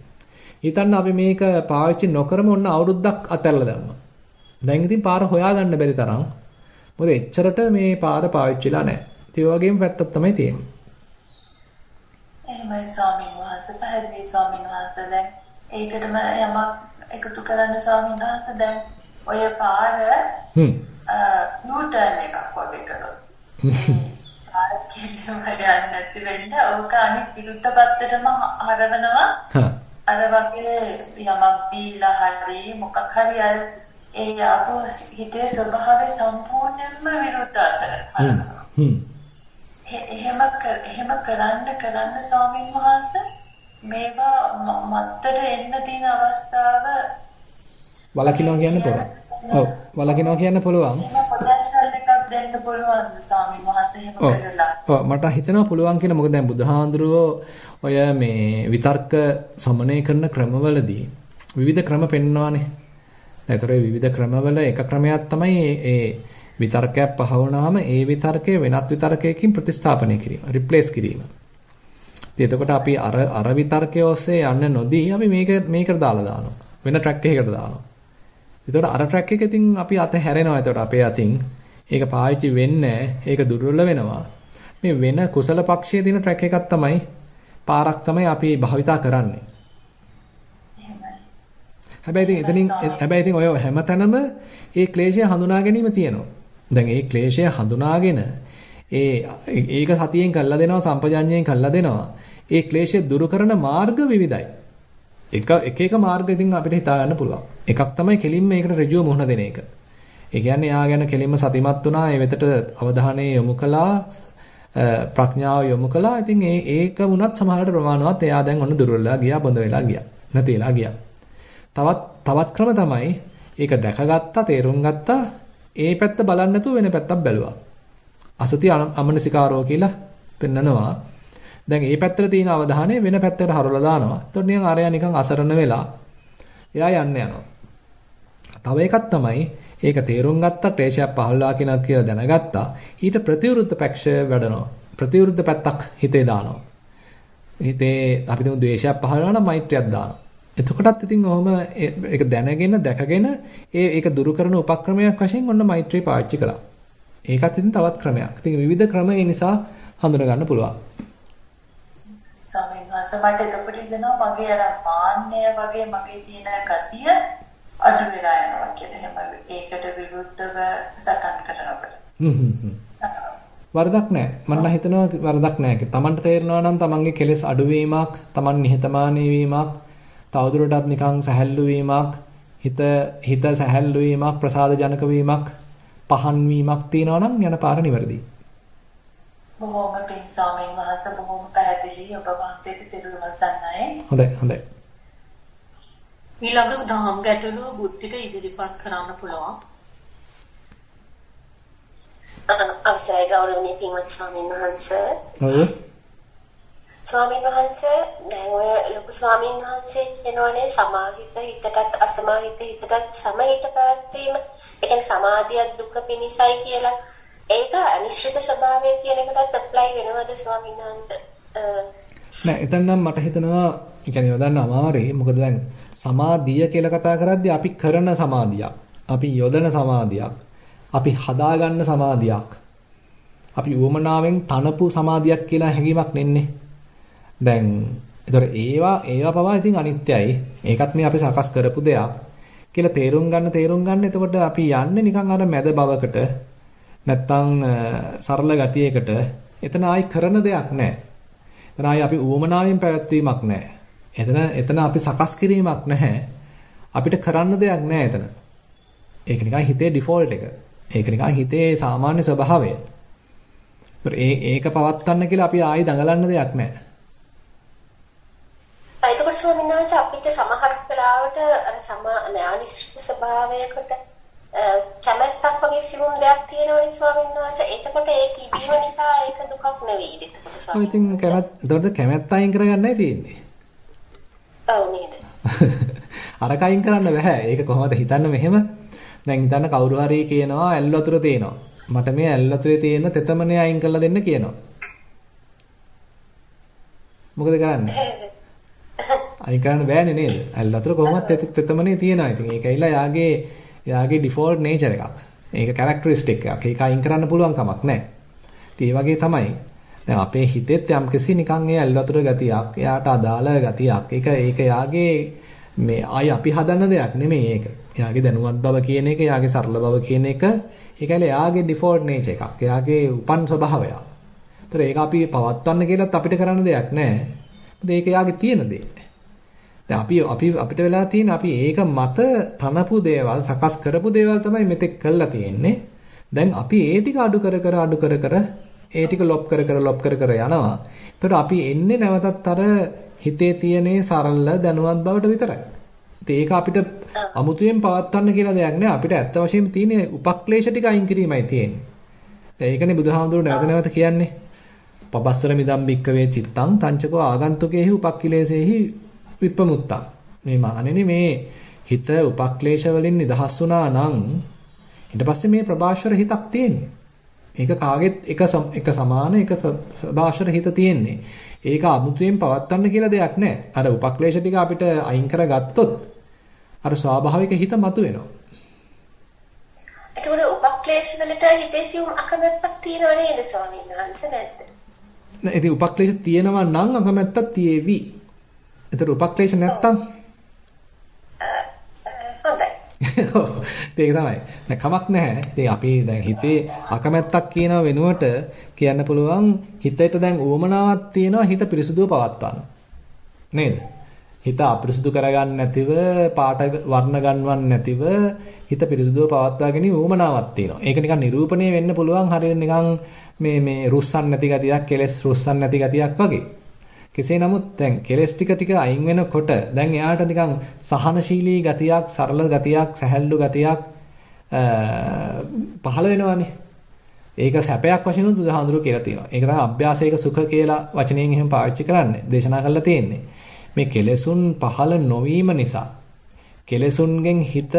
S1: හිතන්න අපි මේක පාවිච්චි නොකරම ඔන්න අවුරුද්දක් අතහැරලා දැම්මා. දැන් ඉතින් පාර හොයාගන්න බැරි තරම්. මොකද එච්චරට මේ පාර පාවිච්චිලා නැහැ. ඒ වගේම පැත්තක් තමයි තියෙන්නේ.
S5: එහෙමයි ස්වාමීන් වහන්සේ පැහැදිලි ස්වාමීන් වහන්සේ දැන් ඒකටම යමක් එකතු කරන්න ස්වාමීන් වහන්සේ දැන් ඔය පාර හ්ම් යූටර්න් එකක් වගේ කරොත් නැති වෙන්න ඕක අනිත් විරුද්ධ පැත්තටම හරවනවා අර වගේ යමක් දීලා හරි මොකක් හරි අර ඒ ආපු හිතේ ස්වභාවය සම්පූර්ණයෙන්ම විරුද්ධ අතර එහෙම එහෙම කරන්න කරන්න ස්වාමීන් වහන්සේ මේවා මත්තට එන්න තියෙන අවස්ථාව
S1: වලකිනවා කියන්න පුළුවන්. ඔව්. වලකිනවා කියන්න පුළුවන්.
S5: දෙන්න පුළුවන් ස්වාමීන් වහන්සේ එහෙම කරලා.
S1: ඔව් මට හිතෙනවා පුළුවන් කියලා මොකද දැන් බුදුහාඳුරෝ ඔය මේ විතර්ක සමනය කරන ක්‍රමවලදී විවිධ ක්‍රම පෙන්වනවානේ. ඒතර විවිධ ක්‍රමවල එක ක්‍රමයක් තමයි ඒ විතර්කයක් පහ වුණාම ඒ විතර්කය වෙනත් විතර්කයකින් ප්‍රතිස්ථාපනය කිරීම, රිප්ලේස් කිරීම. ඉතින් එතකොට අපි අර අර විතර්කය ඔස්සේ යන්න නොදී අපි මේක මේකට දාලා දානවා. වෙන ට්‍රැක් එකකට දානවා. එතකොට අර ට්‍රැක් එක ඉතින් අපි අත හැරෙනවා. එතකොට අපේ අතින් ඒක පාවිච්චි වෙන්නේ ඒක දුර්වල වෙනවා. මේ වෙන කුසල පක්ෂයේ තියෙන ට්‍රැක් එකක් තමයි පාරක් තමයි අපි භාවිතා කරන්නේ. හැබැයි ඉතින් එතනින් හැබැයි ඉතින් ඔය හැමතැනම ඒ ක්ලේශය හඳුනා ගැනීම තියෙනවා. දැන් ඒ ක්ලේශය හඳුනාගෙන ඒ ඒක සතියෙන් කළා දෙනවා සම්පජාඤ්ඤයෙන් කළා දෙනවා. ඒ ක්ලේශය දුරු කරන මාර්ග විවිධයි. එක එක එක මාර්ග ඉතින් අපිට හිතා ගන්න පුළුවන්. එකක් තමයි කෙලින්ම මේකට ඍජුව මුහුණ දෙන එක. ඒ කියන්නේ යා ගැන කෙලින්ම සතිමත් වුණා, ඒ වෙතට අවධානය යොමු කළා, ප්‍රඥාව යොමු කළා. ඉතින් ඒ ඒක වුණත් සමහරට ප්‍රමාණවත් එයා දැන් ඔන්න දුර්වලලා ගියා, බොඳ වෙලා ගියා. නැති වෙලා ගියා. තවත් තවත් ක්‍රම තමයි ඒක දැකගත්තා, තේරුම් ගත්තා, ඒ පැත්ත බලන්න නැතුව වෙන පැත්තක් බැලුවා. අසති අමනසිකාරෝ කියලා පෙන්නනවා. දැන් මේ පැත්තට තියෙන අවධානය වෙන පැත්තකට හරවලා දානවා. එතකොට නිකන් අරයා නිකන් අසරණ වෙලා එයා යන්න යනවා. තව එකක් තමයි ඒක තේරුම් ගත්තා ක්ලේශයක් පහළලා කියනක් කියලා දැනගත්තා. ඊට ප්‍රතිවිරුද්ධ පක්ෂය වැඩනවා. ප්‍රතිවිරුද්ධ පැත්තක් හිතේ දානවා. හිතේ අපි දුමු ද්වේෂයක් පහළනවා නම් මෛත්‍රියක් දානවා. එතකොටත් ඉතින් ඔහොම ඒක දැනගෙන දැකගෙන ඒ ඒක දුරු කරන උපක්‍රමයක් වශයෙන් ඔන්න මෛත්‍රී පාවිච්චි කළා. ඒකත් ඉතින් තවත් ක්‍රමයක්. ඉතින් විවිධ ක්‍රම ඒ නිසා හඳුනා ගන්න පුළුවන්.
S5: ස්වාමීන් වහන්සේ මට එතකොට හිතෙනවා මගේ අර මාන්නය වගේ මගේ තියෙන ගතිය අඩු වෙලා යනවා කියලා. එහෙම ඒකට විරුද්ධව සටන් කරනකොට.
S1: වරදක් නැහැ. මම හිතනවා වරදක් නැහැ. තමන්ට තේරෙනවා නම් තමන්ගේ කෙලෙස් අඩුවීමක්, තමන් නිහතමානී වීමක්, තවදුරටත් නිකන් සැහැල්ලු වීමක්, හිත හිත සැහැල්ලු වීමක්, ප්‍රසාද ජනක වීමක්, පහන් වීමක් තියෙනවා නම් යන පාර නිවැරදියි.
S5: බොහොම පිං ස්වාමීන් වහන්සේ බොහොම පැහැදිලි ඔබ වහන්සේට තිරුවන් සරණයි.
S1: හොඳයි හොඳයි.
S2: ඊළඟ දහම් ගැටලුව බුද්ධිට ඉදිරිපත් කරන්න පුළුවන්.
S6: අවසරයි ගෞරවනීය පින්වත් ස්වාමීන් වහන්සේ.
S1: ඔව්.
S6: ස්වාමීන් වහන්සේ දැන් ඔය ලොකු ස්වාමීන් වහන්සේ කියනවනේ සමාහිත හිතටත් අසමාහිත හිතටත් සමහිත පැවැත්වීම. ඒ කියන්නේ සමාධිය දුක පිනිසයි කියලා. ඒක අනිශ්චිත ස්වභාවය කියන එකටත් ඇප්ලයි වෙනවද ස්වාමීන් වහන්සේ?
S1: නෑ එතන නම් මට හිතෙනවා ඒ කියන්නේ යොදන්න අමාරුයි. මොකද දැන් සමාධිය කියලා කතා කරද්දී අපි කරන සමාධියක්. අපි යොදන සමාධියක්. අපි හදාගන්න සමාධියක්. අපි උවමනාවෙන් තනපු සමාධියක් කියලා හැඟීමක් නෙන්නේ. දැන් ඒතර ඒවා ඒවා පවා ඉතින් අනිත්‍යයි. ඒකත් මේ අපි සකස් කරපු දෙයක් කියලා තේරුම් ගන්න තේරුම් ගන්න එතකොට අපි යන්නේ නිකන් අර මැද බවකට නැත්තම් සරල ගතියකට එතන ආයි කරන දෙයක් නැහැ. එතන ආයි අපි ඌමනාවෙන් පැවැත්වීමක් නැහැ. එතන එතන අපි සකස් කිරීමක් නැහැ. අපිට කරන්න දෙයක් නැහැ එතන. ඒක නිකන් හිතේ ඩිෆෝල්ට් එක. ඒක නිකන් හිතේ සාමාන්‍ය ස්වභාවය. ඒ ඒක පවත්වන්න කියලා අපි ආයි දඟලන්න දෙයක් නැහැ.
S6: එතකොට ස්වාමීන් වහන්සේ අපිට සමහර වෙලාවට අර සම අනිශ්චිත ස්වභාවයකට කැමැත්තක් වගේ සිවුම් දෙයක් තියෙනවනේ ස්වාමීන් වහන්සේ. එතකොට ඒ තිබීම නිසා ඒක දුකක් නෙවෙයිද? එතකොට
S1: ස්වාමීන් වහන්සේ. ඔය ඉතින් කැමැත්ත එතකොට කැමැත්ත අයින් කරගන්නයි තියෙන්නේ.
S6: ඔව් නේද? [LAUGHS]
S1: අරක අයින් කරන්න බෑ. ඒක කොහොමද හිතන්න මෙහෙම? දැන් හිතන්න කවුරු හරි කියනවා ඇල් වතුර තියෙනවා. මට මේ ඇල් වතුරේ තියෙන තෙතමනේ අයින් කරලා දෙන්න කියනවා. මොකද කරන්නේ? [LAUGHS] අයින් කරන්න බෑනේ නේද? ඇල් වතුර කොහොමද තෙතමනේ තියෙනවා. ඉතින් ඒක ඇවිල්ලා යාගේ යාගේ ඩිෆෝල්ට් නේචර් එකක්. ඒක කැරක්ටරිස්ටික් එකක්. ඒක අයින් කරන්න පුළුවන් කමක් නැහැ. ඉතින් වගේ තමයි. දැන් අපේ හිතෙත් යම්කිසි නිකන් ඒ ඇල් වතුර ගතියක්, එයාට අදාළ ගතියක්. ඒක ඒක යාගේ මේ ආයි අපි හදන්න දෙයක් නෙමෙයි ඒක. එයාගේ දැනුවත් බව කියන එක, එයාගේ සරල බව කියන එක, ඒකල එයාගේ ඩිෆෝල්ට් නේචර් එකක්. එයාගේ උපන් ස්වභාවය. ඒතර ඒක අපි පවත්වන්න කියලත් අපිට කරන්න දෙයක් නැහැ. මොකද ඒක එයාගේ තියෙන දේ. දැන් අපි අපි අපිට වෙලා තියෙන අපි ඒක මත තනපු දේවල්, සකස් කරපු දේවල් තමයි මෙතෙක් කළා තියෙන්නේ. දැන් අපි ඒ ටික අඩු කර කර අඩු කර කර ඒ ටික ලොප් කර කර ලොප් කර කර යනවා. ඒතර අපි එන්නේ නැවතත් අර හිතේ තියෙන සරල දැනුවත් බවට විතරයි. ඒක අපිට අමුතුවෙන් පවත්වන්න කියලා දෙයක් නෑ. අපිට ඇත්ත වශයෙන්ම තියෙන උපක්ලේශ ටික අයින් කිරීමයි තියෙන්නේ. දැන් ඒකනේ බුදුහාමුදුරුවෝ නැවත නැවත කියන්නේ. පබස්සර මිදම් බික්කවේ චිත්තං තංචකෝ ආගන්තුකේහි උපක්ඛිලේසේහි විප්පමුත්තං. මේ මානෙනි මේ හිත උපක්ලේශ වලින් නිදහස් වුණා නම් ඊට පස්සේ මේ ප්‍රභාෂර හිතක් තියෙන්නේ. ඒක කාගෙත් එක එක සමාන එක ප්‍රභාෂර හිත තියෙන්නේ. ඒක අමුතුවෙන් පවත්වන්න කියලා දෙයක් නැහැ. අර උපක්ලේශ ටික අපිට අයින් කරගත්තොත් අර ස්වාභාවික හිත මතුවෙනවා.
S6: එතකොට උපක්ලේශ වලට හිතේ සියුම් අකමැත්තක් තියෙනව නේද ස්වාමීන් වහන්සේ නැද්ද?
S1: නෑ ඉතින් උපක්ලේශ තියෙනවා නම් අකමැත්තක් තියේවි. එතකොට උපක්ලේශ නැත්තම්. [LAUGHS] ඒක තමයි. දැන් කමක් නැහැ. ඉතින් අපි දැන් හිතේ අකමැත්තක් කියන වෙනුවට කියන්න පුළුවන් හිතේට දැන් උවමනාවක් තියෙනවා හිත පිරිසුදුව පවත්වන්න. නේද? හිත අපිරිසුදු කරගන්න නැතිව පාට වර්ණ ගන්නවන් නැතිව හිත පිරිසුදුව පවත්වා ගැනීම ඌමනාවක් තියෙනවා. ඒක නිකන් නිරූපණය වෙන්න පුළුවන් හරියට නිකන් මේ මේ රුස්සන් නැති ගතියක්, කෙලස් රුස්සන් නැති ගතියක් වගේ. කෙසේ නමුත් දැන් කෙලස් ටික ටික අයින් වෙනකොට දැන් එයාට නිකන් සහනශීලී ගතියක්, සරල ගතියක්, සැහැල්ලු ගතියක් පහළ වෙනවානේ. ඒක සැපයක් වශයෙන් උත් බුදුහාඳුරු කියලා තියෙනවා. ඒක තමයි අභ්‍යාසයක සුඛ කියලා වචනයෙන් එහෙම පාවිච්චි කරන්නේ. දේශනා කරලා තියෙන්නේ. මේ කෙලෙසුන් පහළ නොවීම නිසා කෙලෙසුන්ගෙන් හිතට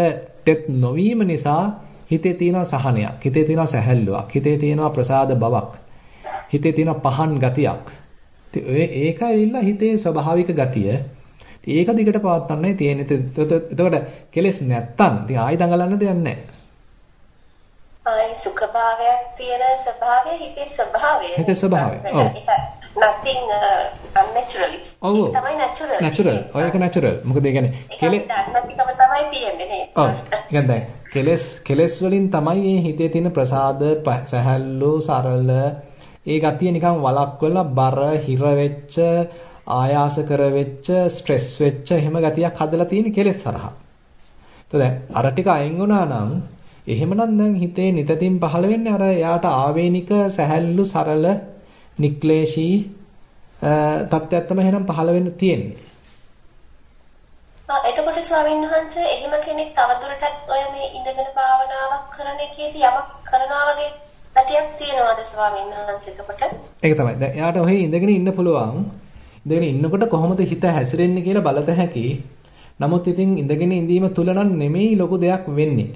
S1: නොවීම නිසා හිතේ තියෙන සහනයක් හිතේ තියෙන සැහැල්ලුවක් හිතේ තියෙන ප්‍රසාද බවක් හිතේ තියෙන පහන් ගතියක් ඉතින් ඒක ඇවිල්ලා හිතේ ස්වභාවික ගතිය. ඉතින් ඒක දිගට පවත්වන්නයි තියෙන්නේ. එතකොට කෙලෙස් නැත්තම් ඉතින් ආයි දඟලන්න දෙයක් නැහැ.
S6: ආයි සුඛභාවයක් තියෙන ස්වභාවය හිතේ ස්වභාවය.
S1: හිතේ ස්වභාවය. ඔව්.
S6: nothing uh, unnatural.
S1: ඔව්.
S6: ඒක තමයි natural.
S1: natural. ඔය එක natural. මොකද ඒ කියන්නේ
S6: කෙලෙස් නැතිකම තමයි තියෙන්නේ නේද?
S1: ඔව්. ඉතින් දැන් කෙලෙස් කෙලෙස් වලින් තමයි මේ හිතේ තියෙන ප්‍රසාද, සැහැල්ලු, සරල ඒ ගතිය නිකන් වලක්වලා බර හිර වෙච්ච ආයාස කර වෙච්ච ස්ට්‍රෙස් වෙච්ච එහෙම ගතියක් හදලා තියෙන කෙලෙස් හරහා. එතකොට දැන් අර ටික අයින් වුණා නම් එහෙමනම් දැන් හිතේ නිතතින් පහළ වෙන්නේ අර යාට ආවේනික සැහැල්ලු සරල නික්ලේශී තත්ත්වයක් තමයි එහෙනම් පහළ වෙන්න තියෙන්නේ.
S6: ආ එතකොට ස්වාමීන් වහන්සේ එහෙම කෙනෙක් තවදුරටත් ඔය මේ ඉඳගෙන භාවනාවක් කරන එකේදී යමක් කරනවා වගේ ගතියක් තියෙනවද ස්වාමීන් වහන්සේ එතකොට?
S1: ඒක තමයි. දැන් එයාට ඔහේ ඉඳගෙන ඉන්න පුළුවන්. ඉඳගෙන ඉන්නකොට කොහොමද හිත හැසිරෙන්නේ කියලා බලත හැකි. නමුත් ඉතින් ඉඳගෙන ඉඳීම තුල නම් නෙමෙයි ලොකු දෙයක් වෙන්නේ.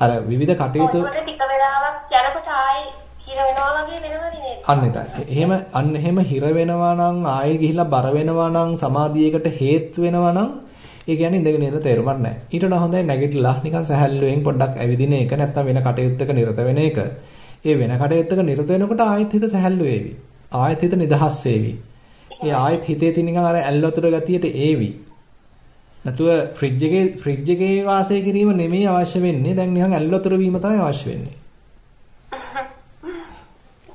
S1: අර විවිධ කටයුතු
S6: ටික වෙලාවක් යනකොට ආයේ හිර වෙනවා වගේ වෙනවනේ නේද?
S1: අන්න එතන. එහෙම අන්න එහෙම හිර වෙනවා නම් ආයෙ ගිහිල්ලා බර වෙනවා නම් සමාධියකට හේතු වෙනවා නම් ඒ කියන්නේ ඉඳගෙන ඉන්න තේරුමක් නැහැ. ඊට වඩා හොඳයි නැගිටලා නිකන් සැහැල්ලුවෙන් පොඩ්ඩක් ඇවිදින එක නැත්තම් වෙන කටයුත්තක නිරත වෙන එක. ඒ වෙන කටයුත්තක නිරත වෙනකොට ආයෙත් හිත සැහැල්ලු වේවි. ආයෙත් හිත නිදහස් වේවි. ඒ ආයෙත් හිතේ තියෙන නිකන් අර ඇල් වතුර ගතියට ඒවි. නැතුව ෆ්‍රිජ් එකේ ෆ්‍රිජ් එකේ වාසය කිරීම නෙමෙයි අවශ්‍ය වෙන්නේ. දැන් නිකන් ඇල් වතුර වීම තමයි අවශ්‍ය වෙන්නේ.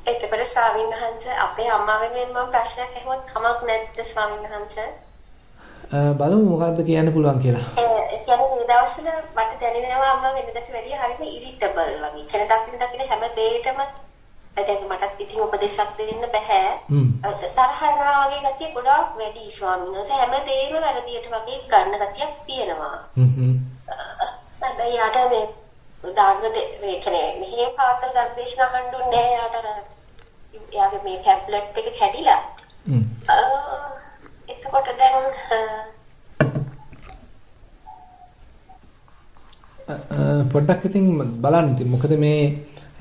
S6: එතකොට ස්වාමීන් වහන්සේ අපේ අම්මා වෙනුවෙන් මම ප්‍රශ්නයක් අහුවොත් කමක් නැද්ද ස්වාමීන් වහන්සේ?
S1: බලමු මොකද්ද කියන්න පුළුවන් කියලා.
S6: ඒ කියන්නේ මේ දවස්වල මට දැනෙනවා අම්මා වෙනදට වැඩිය හරිම ඉරිටබල් වගේ. කියන දකින්න දකින්න හැම දෙයකම දැන් මටත් ඉතින් උපදේශක් දෙන්න බෑ. තරහ යනවා වගේ ගතිය ගොඩාක් වැඩි ස්වාමීන් වහන්සේ හැම දෙයක්ම වැරදියට වගේ ගන්න ගතියක් තියෙනවා. හ්ම් යාට මේ දාන්න මේ කියන්නේ මෙහෙම පාත දර්ශන ගන්නුන්නේ නෑ යාට යාගේ මේ ටැබ්ලට් එක කැඩිලා. හ්ම්. එතකොට දැන්
S1: පොඩ්ඩක් ඉතින් බලන්න ඉතින් මොකද මේ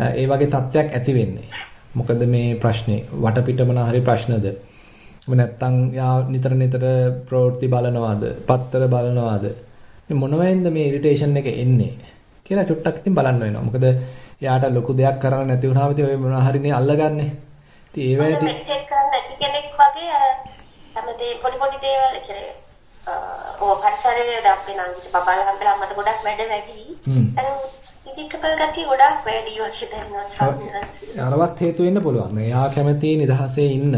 S1: ඒ වගේ තත්ත්වයක් ඇති වෙන්නේ. මොකද මේ ප්‍රශ්නේ වටපිට මොන හරි ප්‍රශ්නද? එහෙම නැත්නම් යා නිතර නිතර ප්‍රවෘත්ති බලනවාද? පත්තර බලනවාද? මේ මොනවෙන්ද මේ ඉරිටේෂන් එක එන්නේ කියලා චුට්ටක් ඉතින් බලන්න වෙනවා. මොකද යාට ලොකු දෙයක් කරන්න නැති වුණාම ඉතින් ඔය මොන හරිනේ අල්ලගන්නේ. ඉතින් ඒ වෙලාවේදී
S6: මෙඩිටේට් කරන්න නැති කෙනෙක් වගේ අර හැමදේ පොඩි පොඩි දේවල් කියන්නේ ඔව් පරිසරයේ දැන් අපේ නංගිට බබාලා හම්බෙලා මට ගොඩක් වැඩ වැඩි. අර ඉදිකපල් ගතිය ගොඩක් වැඩි වගේ දැනෙනවා.
S1: අරවත් හේතු වෙන්න පුළුවන්. එයා කැමති නිදහසේ ඉන්න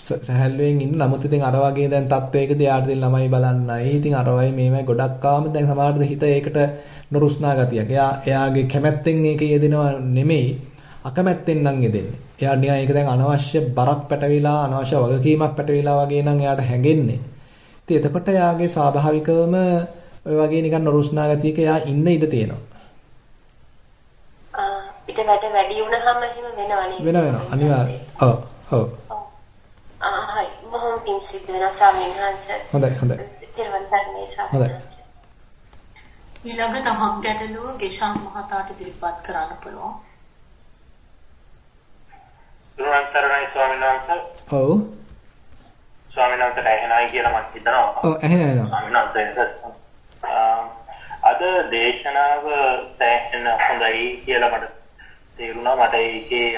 S1: සහැල්ලුවෙන් ඉන්න නමුත් ඉතින් අර වගේ දැන් තත්වයකදී යාට ඉතින් ළමයි බලන්නයි ඉතින් අරවයි මේවයි ගොඩක් ආම දැන් සමහරවිට හිත ඒකට නුරුස්නා ගතියක්. එයා එයාගේ කැමැත්තෙන් ඒක යෙදෙනවා නෙමෙයි අකමැත්තෙන් නම් යෙදෙන්නේ. එයා නිකන් ඒක දැන් අනවශ්‍ය බරක් පැටවිලා අනවශ්‍ය වගකීමක් පැටවිලා වගේ නම් එයාට හැඟෙන්නේ. ඉතින් එතකොට එයාගේ ස්වාභාවිකවම ඔය වගේ නිකන් නොරුස්නා ගතියක එයා ඉන්න ඉඩ තියෙනවා.
S6: පිට වැඩ වැඩි වුණාම එහෙම වෙනවා නේද?
S1: වෙන වෙනවා. අනිවාර්යයෙන්. ඔව්. ඔව්.
S6: ආ හයි. බොහොම පිං සිද්ධ වෙනවා ස්වාමීන් වහන්සේ.
S1: හොඳයි හොඳයි.
S6: ස්වාමීන් වහන්සේ.
S2: ඊළඟ තමක් ගැටලුව ගෙෂන් මහතාට ඉදිරිපත් කරන්න පුළුවන්.
S7: තිරුවන් සරණයි ස්වාමීන් වහන්සේ.
S1: ඔව්.
S7: ස්වාමීන් වහන්සේට ඇහෙනයි කියලා මම හිතනවා.
S1: ඔව් ඇහෙන ඇහෙනවා.
S7: ස්වාමීන් වහන්සේ අද දේශනාව සෑහෙන හොඳයි කියලා මට තේරුණා. මට ඒකේ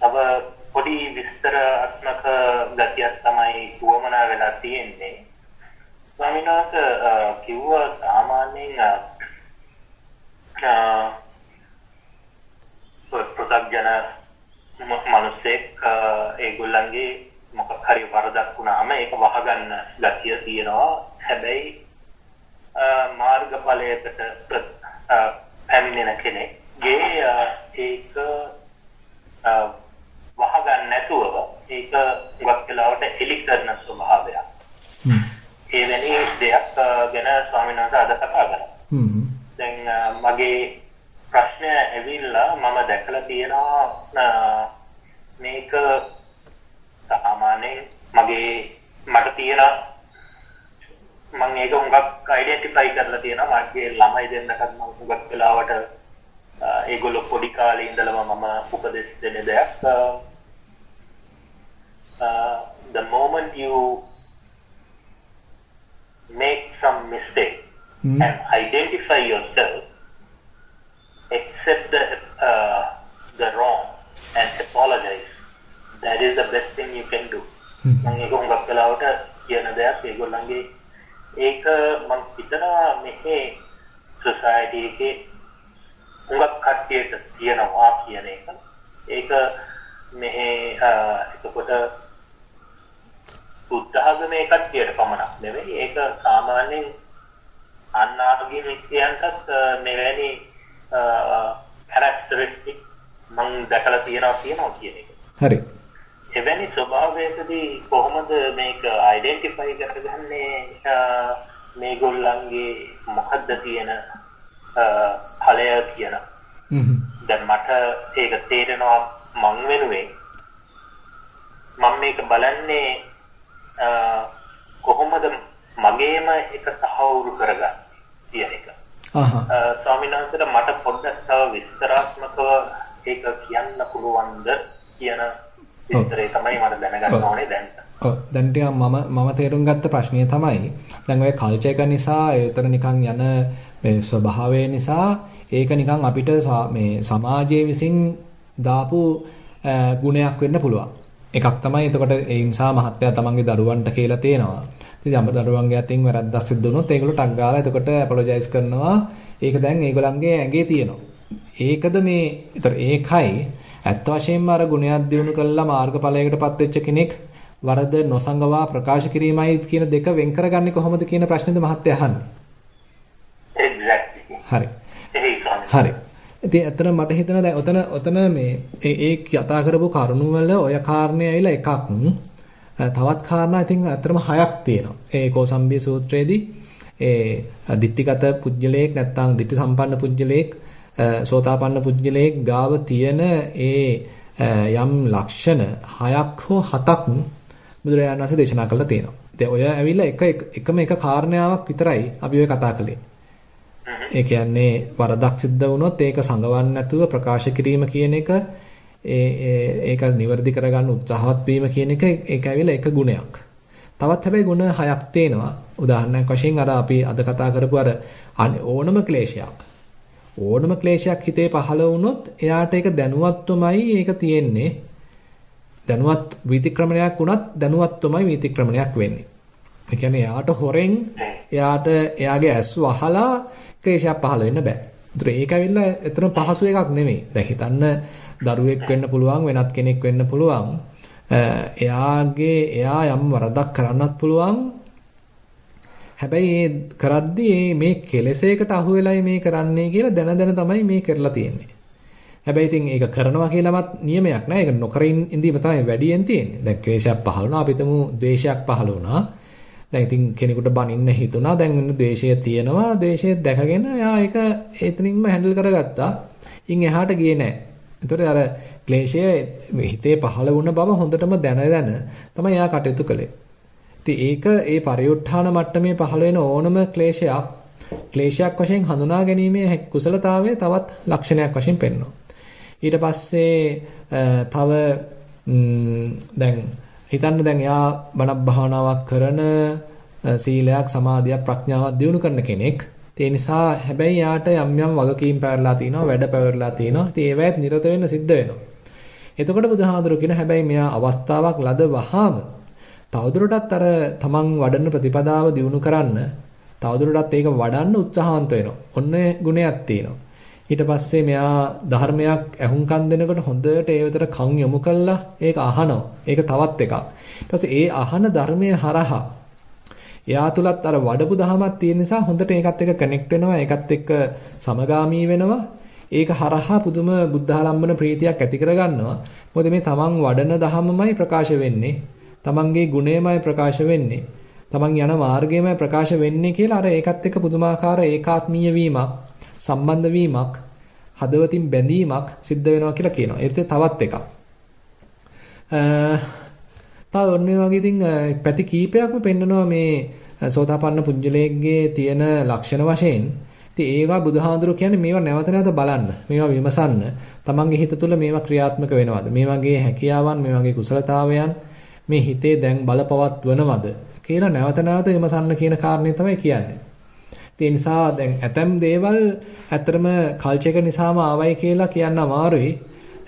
S7: තව පොඩි විස්තරාත්මක ගතියක් තමයි වුවමනා වෙලා තියෙන්නේ. ස්වාමීන් වහන්සේ කිව්වා සාමාන්‍යයෙන් ප්‍රසග්ජන මිනිස්සෙක් ඒගොල්ලන්ගේ මොකක් හරි වරදක් වුණාම ඒක වහගන්න ගතිය තියෙනවා. හැබැයි මාර්ගඵලයකට පැමිණෙන කෙනෙක්ගේ ඒක වහගන්න නැතුව ඒක ගොඩක් වෙලාවට එලි කරන ස්වභාවයක්. ඒ වෙනි දෙයක් ගැන ස්වාමීන් වහන්සේ අද කතා කරා. දැන් මගේ ප්‍රශ්නය ඇවිල්ලා මම දැකලා තියෙනවා මේක සාමාන්‍යයෙන් මගේ මට තියෙන මම ඒක හුඟක් අයිඩෙන්ටිෆයි කරලා තියෙනවා මගේ ළමයි දෙන්නකත් මම හුඟක් වෙලාවට ඒගොල්ලෝ පොඩි කාලේ ඉඳලම මම උපදෙස් දෙන දෙයක් the moment you make some mistake mm. and identify yourself accept the uh, the wrong and apologize. That is the best thing you can do. මම ඒක හුඟක් වෙලාවට කියන දෙයක්. ඒගොල්ලන්ගේ ඒක මම හිතනවා මෙහි සොසයිටි එකේ හුඟක් කට්ටියට තියෙනවා කියන එක. ඒක මෙහි එතකොට බුද්ධාගමේ කට්ටියට පමණක් නෙවෙයි. ඒක සාමාන්‍යයෙන් අන්නාගේ මිත්‍යයන්ටත් මෙවැනි කැරක්ටරිස්ටික් මම දැකලා තියෙනවා කියනවා කියන එක.
S1: හරි.
S7: එවැනි ස්වභාවයකදී කොහොමද මේක අයිඩෙන්ටිෆයි කරගන්නේ මේගොල්ලන්ගේ මොකද්ද තියෙන ඵලය කියන. දැන් මට ඒක තේරෙනවා මං වෙනුවෙන් මම මේක බලන්නේ කොහොමද මගේම එක සහවුරු කරගන්නේ කියන එක. ස්වාමීන් වහන්සේට මට පොඩ්ඩක් තව විස්තරාත්මකව ඒක කියන්න පුළුවන්ද කියන විස්තරේ තමයි මට දැනගන්න ඕනේ දැන්.
S1: ඔව් දැන් ටිකක් මම මම තේරුම් ගත්ත ප්‍රශ්නය තමයි දැන් ඔය කල්චර් එක නිසා ඒතර නිකන් යන මේ ස්වභාවය නිසා ඒක නිකන් අපිට මේ සමාජයේ විසින් දාපු ගුණයක් වෙන්න පුළුවන්. එකක් තමයි එතකොට ඒ නිසා මහත්තයා තමන්ගේ දරුවන්ට කියලා තියෙනවා. ඉතින් යම් දරුවන්ගේ අතින් වැරද්දක් සිද්ධ වුණොත් ඒගොල්ලෝ ටක් ගාලා එතකොට අපොලොජයිස් කරනවා. ඒක දැන් ඒගොල්ලන්ගේ ඇඟේ තියෙනවා. ඒකද මේ ඒතර ඒකයි ඇත්ත වශයෙන්ම අර ගුණයක් දිනු කළා මාර්ගඵලයකටපත් වෙච්ච කෙනෙක් වරද නොසංගවා ප්‍රකාශ කිරීමයි කියන දෙක වෙන් කරගන්නේ කොහොමද කියන ප්‍රශ්නේද මහත්තයා අහන්නේ.
S7: එක්සැක්ට්ලි.
S1: හරි. හරි. ඉතින් ඇත්තට මට හිතෙනවා දැන් ඔතන ඔතන මේ ඒ කතා කරපු කරුණු වල ඔය කාරණේ ඇවිල්ලා එකක් තවත් කාරණා ඉතින් ඇත්තටම හයක් තියෙනවා. ඒ කෝසම්බී සූත්‍රයේදී ඒ ditthිගත පුජ්‍යලයක් නැත්නම් ditthි සම්පන්න පුජ්‍යලයක් සෝතාපන්න පුජ්‍යලයක් ගාව තියෙන ඒ යම් ලක්ෂණ හයක් හෝ හතක් බුදුරජාණන් වහන්සේ දේශනා කළා තියෙනවා. ඉතින් ඔය ඇවිල්ලා එක එකම එක කාරණාවක් විතරයි අපි ඔය කතා කළේ. ඒ කියන්නේ වරදක් සිද්ධ වුණොත් ඒක සංගවන්න නැතුව ප්‍රකාශ කිරීම කියන එක ඒක නිවැරදි කරගන්න උත්සාහවත් වීම කියන එක ඒක ඇවිල්ලා එක ගුණයක්. තවත් හැබැයි ගුණ හයක් තියෙනවා. උදාහරණයක් වශයෙන් අර අපි අද කතා කරපු අර ඕනම ක්ලේශයක්. ඕනම ක්ලේශයක් හිතේ පහළ වුණොත් එයාට ඒක දැනුවත්වමයි ඒක තියෙන්නේ. දැනුවත් විතික්‍රමණයක් වුණත් දැනුවත්වමයි විතික්‍රමණයක් වෙන්නේ. ඒ කියන්නේ එයාට හොරෙන් එයාට එයාගේ ඇස් වහලා ක්ලේශයක් පහළ වෙන්න බෑ. ඒතර ඒක ඇවිල්ලා එතරම් පහසු එකක් නෙමෙයි. දැන් හිතන්න දරුවෙක් වෙන්න පුළුවන් වෙනත් කෙනෙක් වෙන්න පුළුවන්. එයාගේ එයා යම් වරදක් කරන්නත් පුළුවන්. හැබැයි ඒ කරද්දී මේ කෙලෙසයකට අහු වෙලයි මේ කරන්නේ කියලා දැන දැන තමයි මේ කරලා තියෙන්නේ. හැබැයි ඉතින් ඒක කරනවා කියලාවත් නියමයක් නෑ. ඒක නොකරින් ඉඳීම තමයි වැඩියෙන් තියෙන්නේ. දැන් ක්ලේශයක් පහළ වුණා, අපිටම ද්වේෂයක් පහළ වුණා. දැන් ඉතින් කෙනෙකුට බනින්න හිතුණා දැන් ඉන්න ද්වේෂය තියෙනවා ද්වේෂය දැකගෙන එයා ඒක එතනින්ම හැන්ඩල් කරගත්තා. ඉන් එහාට ගියේ නැහැ. ඒතකොට අර ක්ලේශය හිතේ පහළ වුණ බව හොඳටම දැන දැන තමයි එයා කටයුතු කළේ. ඉතින් ඒක ඒ පරිඋත්ථාන මට්ටමේ පහළ වෙන ඕනම ක්ලේශයක් ක්ලේශයක් වශයෙන් හඳුනා ගැනීමේ කුසලතාවය තවත් ලක්ෂණයක් වශයෙන් පෙන්වනවා. ඊට පස්සේ තව දැන් හිතන්න දැන් එයා බණක් භාවනාවක් කරන සීලයක් සමාධියක් ප්‍රඥාවක් දියුණු කරන කෙනෙක්. ඒ නිසා හැබැයි යාට යම් යම් වගකීම් පැවරලා තිනවා වැඩ පැවරලා තිනවා. ඉතින් ඒවැත් නිරත වෙන්න සිද්ධ වෙනවා. එතකොට බුදුහාඳුරු කියන හැබැයි මෙයා අවස්ථාවක් ලද වහාම තවදුරටත් අර තමන් වඩන ප්‍රතිපදාව දියුණු කරන්න තවදුරටත් ඒක වඩන්න උත්සාහන්ත වෙනවා. ඔන්න ගුණයක් තියෙනවා. ඊට පස්සේ මෙයා ධර්මයක් ඇහුම්කන් දෙනකොට හොඳට ඒ විතර කන් යොමු කළා ඒක අහනවා. ඒක තවත් එකක්. ඊට පස්සේ ඒ අහන ධර්මයේ හරහා එයා තුලත් අර වඩපු දහමක් තියෙන නිසා හොඳට ඒකත් එක්ක කනෙක්ට් වෙනවා. ඒකත් එක්ක සමගාමී වෙනවා. ඒක හරහා පුදුම බුද්ධාලම්බන ප්‍රීතියක් ඇති කරගන්නවා. මොකද මේ තමන් වඩන දහමමයි ප්‍රකාශ වෙන්නේ. තමන්ගේ ගුණයමයි ප්‍රකාශ වෙන්නේ. තමන් යන මාර්ගයමයි ප්‍රකාශ වෙන්නේ කියලා අර ඒකත් එක්ක පුදුමාකාර ඒකාත්මීය වීමක් සම්බන්ධ වීමක් හදවතින් බැඳීමක් සිද්ධ වෙනවා කියලා කියනවා. ඒත් තවත් එකක්. තව ඔන්නේ වගේ ඉතින් පැති කීපයක්ම පෙන්නනවා මේ සෝතාපන්න පුජ්‍යලයේගේ තියෙන ලක්ෂණ වශයෙන්. ඉතින් ඒවා බුදුහාඳුරු කියන්නේ මේවා නැවත නැවත බලන්න, මේවා විමසන්න. තමන්ගේ හිත තුළ මේවා ක්‍රියාත්මක වෙනවද? මේ වගේ හැකියාවන්, මේ වගේ කුසලතාවයන් මේ හිතේ දැන් බලපවත්වනවද කියලා නැවත නැවත විමසන්න කියන කාරණේ තමයි කියන්නේ. ඒ නිසා දැන් ඇතම් දේවල් ඇත්තටම කල්චර් එක නිසාම ආවයි කියලා කියන්න අමාරුයි.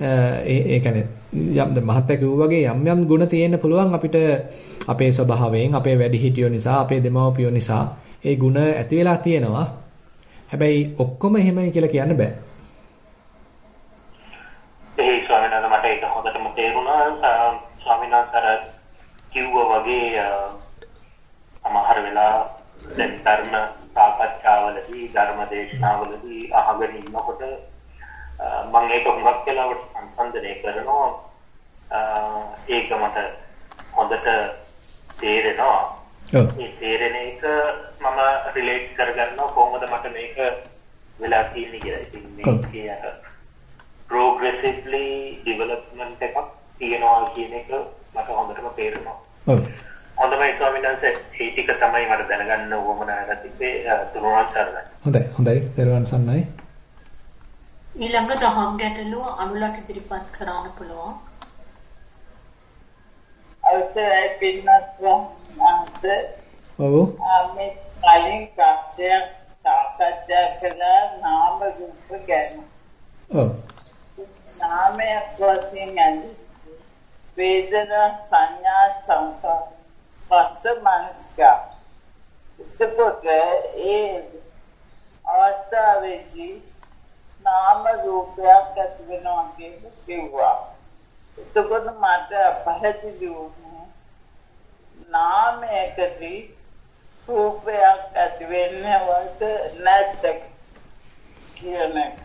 S1: ඒ ඒ කියන්නේ යම් ද මහත්ය කිව්වා වගේ යම් යම් ಗುಣ තියෙන්න පුළුවන් අපිට අපේ ස්වභාවයෙන් අපේ වැඩිහිටියෝ නිසා අපේ දෙමව්පියෝ නිසා ඒ ಗುಣ ඇති වෙලා තියෙනවා. හැබැයි ඔක්කොම එහෙමයි කියලා කියන්න බෑ.
S7: ඒ ස්වාමීන් වහන්සේ මට ඒක හොඳටම තේරුණා. ස්වාමීන් වහන්සේ කිව්වා වගේ අමහර වෙලා දැන් ධර්ම සාකච්ඡාවලදී ධර්ම දේශනාවලදී අහගෙන ඉන්නකොට මම ඒක හුඟක් වෙලාවට සංසන්දනය කරනවා ඒක මට හොඳට තේරෙනවා ඒ තේරෙන එක මම රිලේට් කරගන්නවා කොහොමද මට මේක වෙලා තියෙන්නේ කියලා. ඉතින් මේකේ progressively development එකක් තියෙනවා කියන එක මට හොඳටම තේරෙනවා. ඔව්. හොඳයි ස්වාමීන් වහන්සේ ඒ ටික තමයි මට දැනගන්න ඕමනා තිබ්බේ තුනුවන් සරණයි.
S1: හොඳයි හොඳයි පෙරවන් සන්නයි.
S2: ඊළඟ දහම් ගැටලුව අනුලට ඉදිරිපත් කරන්න පුළුවන්.
S8: අවසරයි පින්වත් වහන්සේ.
S1: ඔව්.
S8: මේ කලින් ප්‍රශ්නයක් සාකච්ඡා කළා නාම රූප ගැන.
S1: ඔව්.
S8: නාමයක් වශයෙන් ඇඳි වේදනා සංඥා සංකාර පස්ස මනස්කා එතකොට ඒ අවස්ථාවේදී නාම රූපයක් ඇති වෙනවා කියලා කිව්වා. එතකොට මට පැහැදිලි වුණේ නාමයකදී රූපයක් ඇති වෙන්නවද නැද්ද කියන එක.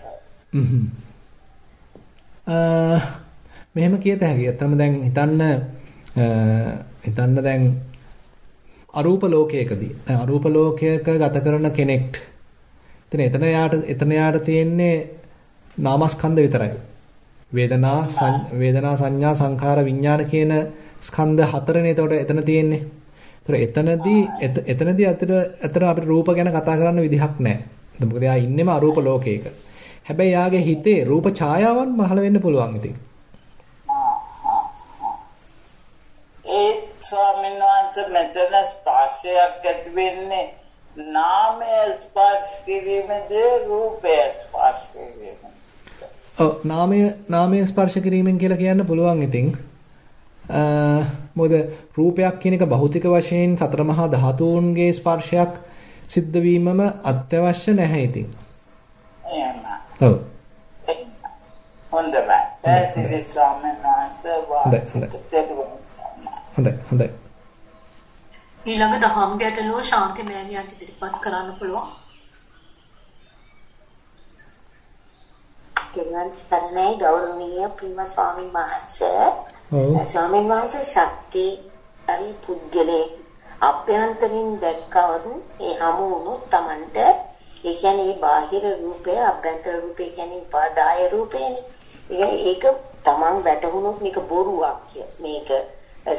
S1: මෙහෙම කියත හැකියි. අතම දැන් හිතන්න හිතන්න දැන් අරූප ලෝකයකදී දැන් අරූප ලෝකයක ගත කරන කෙනෙක්ට එතන එතන යාට එතන යාට තියෙන්නේ නාමස්කන්ධ විතරයි. වේදනා වේදනා සංඥා සංඛාර විඥාන කියන ස්කන්ධ හතරනේ එතකොට එතන තියෙන්නේ. ඒතර එතනදී එතනදී අතර අතර අපිට රූප ගැන කතා කරන්න විදිහක් නැහැ. මොකද එයා ඉන්නෙම අරූප ලෝකයක. හැබැයි යාගේ හිතේ රූප ඡායාවන් පහළ වෙන්න පුළුවන් ඉතින්.
S8: ඒ ස්වාමීන් වහන්සේ මෙතන ස්පර්ශයක් ඇති වෙන්නේ නාමය ස්පර්ශ කිරීමද රූපය ස්පර්ශ කිරීමද?
S1: ඔව් නාමය නාමය ස්පර්ශ කිරීමෙන් කියලා කියන්න පුළුවන් ඉතින්. මොකද රූපයක් කියන එක භෞතික වශයෙන් සතර මහා ධාතුන්ගේ ස්පර්ශයක් සිද්ධ වීමම අත්‍යවශ්‍ය නැහැ ඉතින්.
S8: එහෙම. ඔව්. හොඳයි.
S1: හොඳයි හොඳයි.
S2: ඊළඟ දහම් ගැටලුව ශාන්ති මෑණියන්ට ඉදිරිපත් කරන්න පුළුවන්.
S9: කෙරුවන් සරණයි ගෞරවනීය පින්වත් ස්වාමීන් වහන්සේ. ඔව්. ස්වාමීන් වහන්සේ ශක්ති අරි පුද්ගලයේ අභ්‍යන්තරින් දැක්කවද ඒ හමු වුණොත් Tamanට ඒ කියන්නේ මේ බාහිර රූපය අභ්‍යන්තර රූපය කියන්නේ උපාදාය රූපේනේ. ඒක Taman වැටහුණොත් මේක බොරුවක්. මේක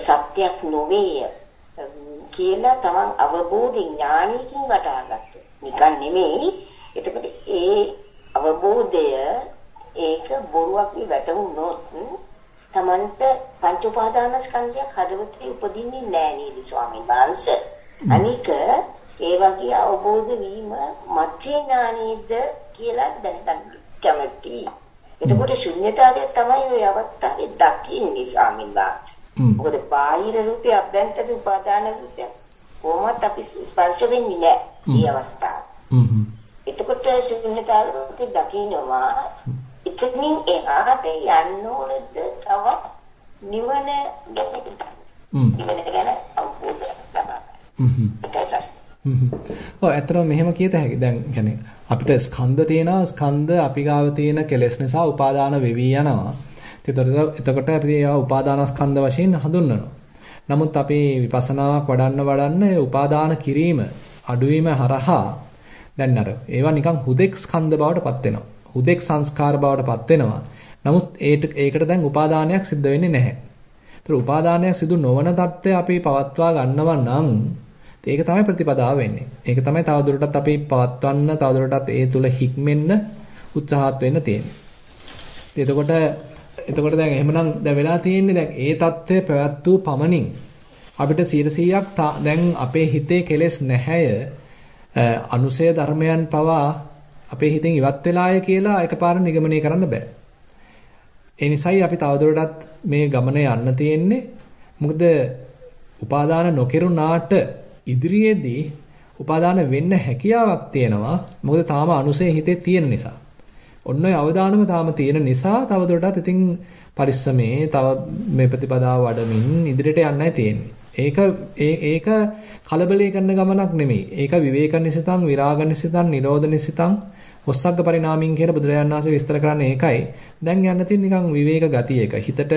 S9: සත්‍යයක් නොවේය කියලා තමන් අවබෝධ ඥානයකින් වටහාගත්තා. නිකන් නෙමෙයි. එතකොට ඒ අවබෝධය ඒක බොරුවක් වී වැටහුනොත් තමන්ට පංච උපාදානස්කන්ධයක් හදවතේ උපදින්නේ නැහැ නේද ස්වාමීන් වහන්සේ. අනික ඒ වගේ අවබෝධ වීම මච්චේ ඥානීයද කියලා දැනගන්න කැමතියි. එතකොට ශුන්‍යතාවය තමයි ওই අවස්ථාවේ දකින්නේ ස්වාමීන් වහන්සේ. මොකද බාහිර රූපයක් අභ්‍යන්තර උපාදාන රූපයක් කොහොමත් අපි ස්පර්ශ වෙන්නේ නැහැ මේ අවස්ථාව. හ්ම්. එතකොට ශුන්‍යතාවකේ දකින්නවා එතනින් එහාට යන්න ඕනද තවත් නිවන ගැන හිතන්න. නිවන ගැන අවබෝධ ලබා ගන්න. ඒකයි ප්‍රශ්නේ.
S1: ඔව් ඇත්තටම මෙහෙම කියත හැකි. දැන් කියන්නේ අපිට ස්කන්ධ තියෙනවා ස්කන්ධ අපි ගාව තියෙන කෙලෙස් නිසා උපාදාන වෙවි යනවා. එතකොට අපි ඒවා උපාදානස්කන්ධ වශයෙන් හඳුන්වනවා. නමුත් අපි විපස්සනාවක් වඩන්න වඩන්න ඒ උපාදාන කිරීම අඩුවීම හරහා දැන් අර ඒවා නිකන් හුදෙක් ස්කන්ධ බවට පත් වෙනවා. හුදෙක් සංස්කාර බවට පත් වෙනවා. නමුත් ඒකට දැන් උපාදානයක් සිද්ධ වෙන්නේ නැහැ. ඒතර උපාදානයක් සිදු නොවන தත්ත්වය අපි පවත්වා ගන්නවා නම් ඒක තමයි ප්‍රතිපදාව වෙන්නේ. ඒක තමයි තවදුරටත් අපි පවත්වන්න තවදුරටත් ඒ තුල හික්මෙන්න උත්සාහත් වෙන්න තියෙන්නේ. එතකොට එතකොට දැන් එහෙමනම් දැන් වෙලා තියෙන්නේ දැන් ඒ தත්ත්වය පැවැත් වූ පමණින් අපිට 100%ක් දැන් අපේ හිතේ කෙලෙස් නැහැය අනුසය ධර්මයන් පවා අපේ හිතෙන් ඉවත් වෙලාය කියලා එකපාර නිගමනය කරන්න බෑ. ඒ නිසායි අපි තවදුරටත් මේ ගමන යන්න තියෙන්නේ. මොකද උපාදාන නොකිරුණාට ඉදිරියේදී උපාදාන වෙන්න හැකියාවක් තියෙනවා. මොකද තාම අනුසය හිතේ තියෙන නිසා. ඔන්න ඔය අවදානම තාම තියෙන නිසා තවදුරටත් ඉතින් පරිස්සමේ තව මේ ප්‍රතිපදාව වඩමින් ඉදිරියට යන්නයි තියෙන්නේ. ඒක ඒක කලබලයේ කරන ගමනක් නෙමෙයි. ඒක විවේක නිසිතං, විරාග නිසිතං, නිරෝධ නිසිතං, ඔස්සග්ග පරිණාමින් කියන බුදුරජාණන් වහන්සේ විස්තර කරන්නේ ඒකයි. දැන් යන්න තියෙන නිකන් විවේක ගතියක. හිතට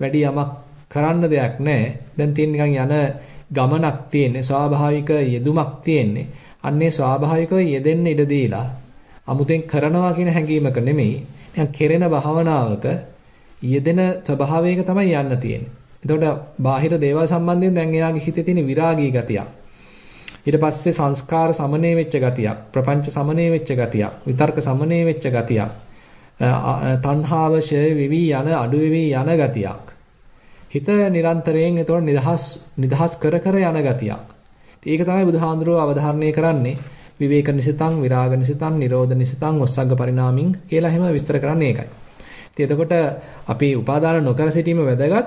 S1: වැඩි යමක් කරන්න දෙයක් නැහැ. දැන් තියෙන නිකන් යන ගමනක් තියෙන්නේ. ස්වාභාවික යෙදුමක් තියෙන්නේ. අන්නේ ස්වාභාවිකව යෙදෙන්න ඉඩ දීලා අමුතෙන් කරනවා කියන හැඟීමක නෙමෙයි. නිකන් කෙරෙන භාවනාවක යෙදෙන ස්වභාවයක තමයි යන්න තියෙන්නේ. එතකොට බාහිර දේවල් සම්බන්ධයෙන් දැන් එයාගේ හිතේ තියෙන විරාගී ගතියක්. ඊට පස්සේ සංස්කාර සමනය වෙච්ච ගතියක්, ප්‍රපංච සමනය වෙච්ච ගතියක්, විතර්ක සමනය වෙච්ච ගතියක්. තණ්හාව ෂය වෙවි යන අඩු වෙවි යන ගතියක්. හිත නිරන්තරයෙන් එතකොට නිදහස් නිදහස් කර කර යන ගතියක්. ඒක තමයි බුදුහාඳුරෝ අවධාරණය කරන්නේ. විවේක නිසිතං විරාග නිසිතං නිරෝධ නිසිතං ඔස්සග්ග පරිණාමින් කියලා එහෙම විස්තර කරන්නේ ඒකයි. ඉතින් එතකොට අපි උපාදාන නොකර සිටීම වැදගත්.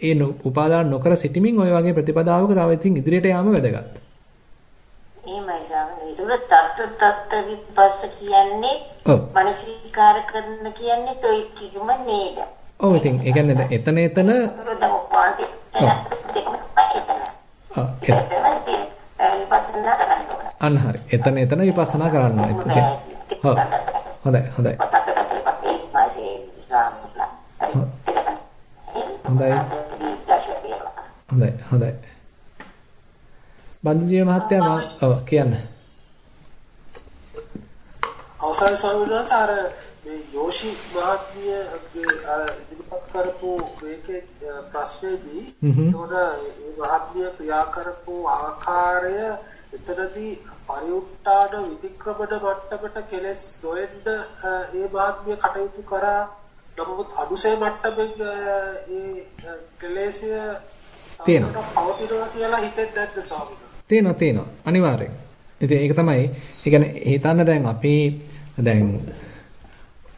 S1: ඒ උපාදාන නොකර සිටීමෙන් ওই වගේ ප්‍රතිපදාවක තව ඉතින් ඉදිරියට යාම වැදගත්.
S9: එහෙමයි ශාවනේ. ඒක තත්ත තත්ත විපස්ස කියන්නේ මානසිකාර කරන කියන්නේ toy කිගම නේද?
S1: ඔව් ඉතින් ඒ කියන්නේ එතන එතන අන්න හරි. එතන එතන විපස්සනා කරන්න ඕනේ. හොඳයි හොඳයි. හොඳයි. හොඳයි හොඳයි. බන්දුජීව මහත්තයා මම ඔව් කියන්න.
S3: අවසන් ස්වාමීන් වහන්සේ අර මේ යෝෂි මහත්මියගේ අර ඉදිරිපත් කරපු මේකේ ප්‍රශ්නේදී ඒතකොට මේ මහත්මිය ක්‍රියා කරපු ආකාරය එතනදී පරිඋත්තාන විතික්‍රමන මට්ටමට කෙලස් නොෙන්න ඒ මහත්මිය කටයුතු කරා. නමුත් අනුසය මට්ටමින් ඒ කෙලෙසය
S1: තියෙනවා
S3: පවතිනවා කියලා හිතෙන්නේ නැද්ද ස්වාමීන්?
S1: තියෙනවා තියෙනවා අනිවාර්යෙන්. ඉතින් ඒක තමයි ඒ කියන්නේ හිතන්න දැන් අපි දැන්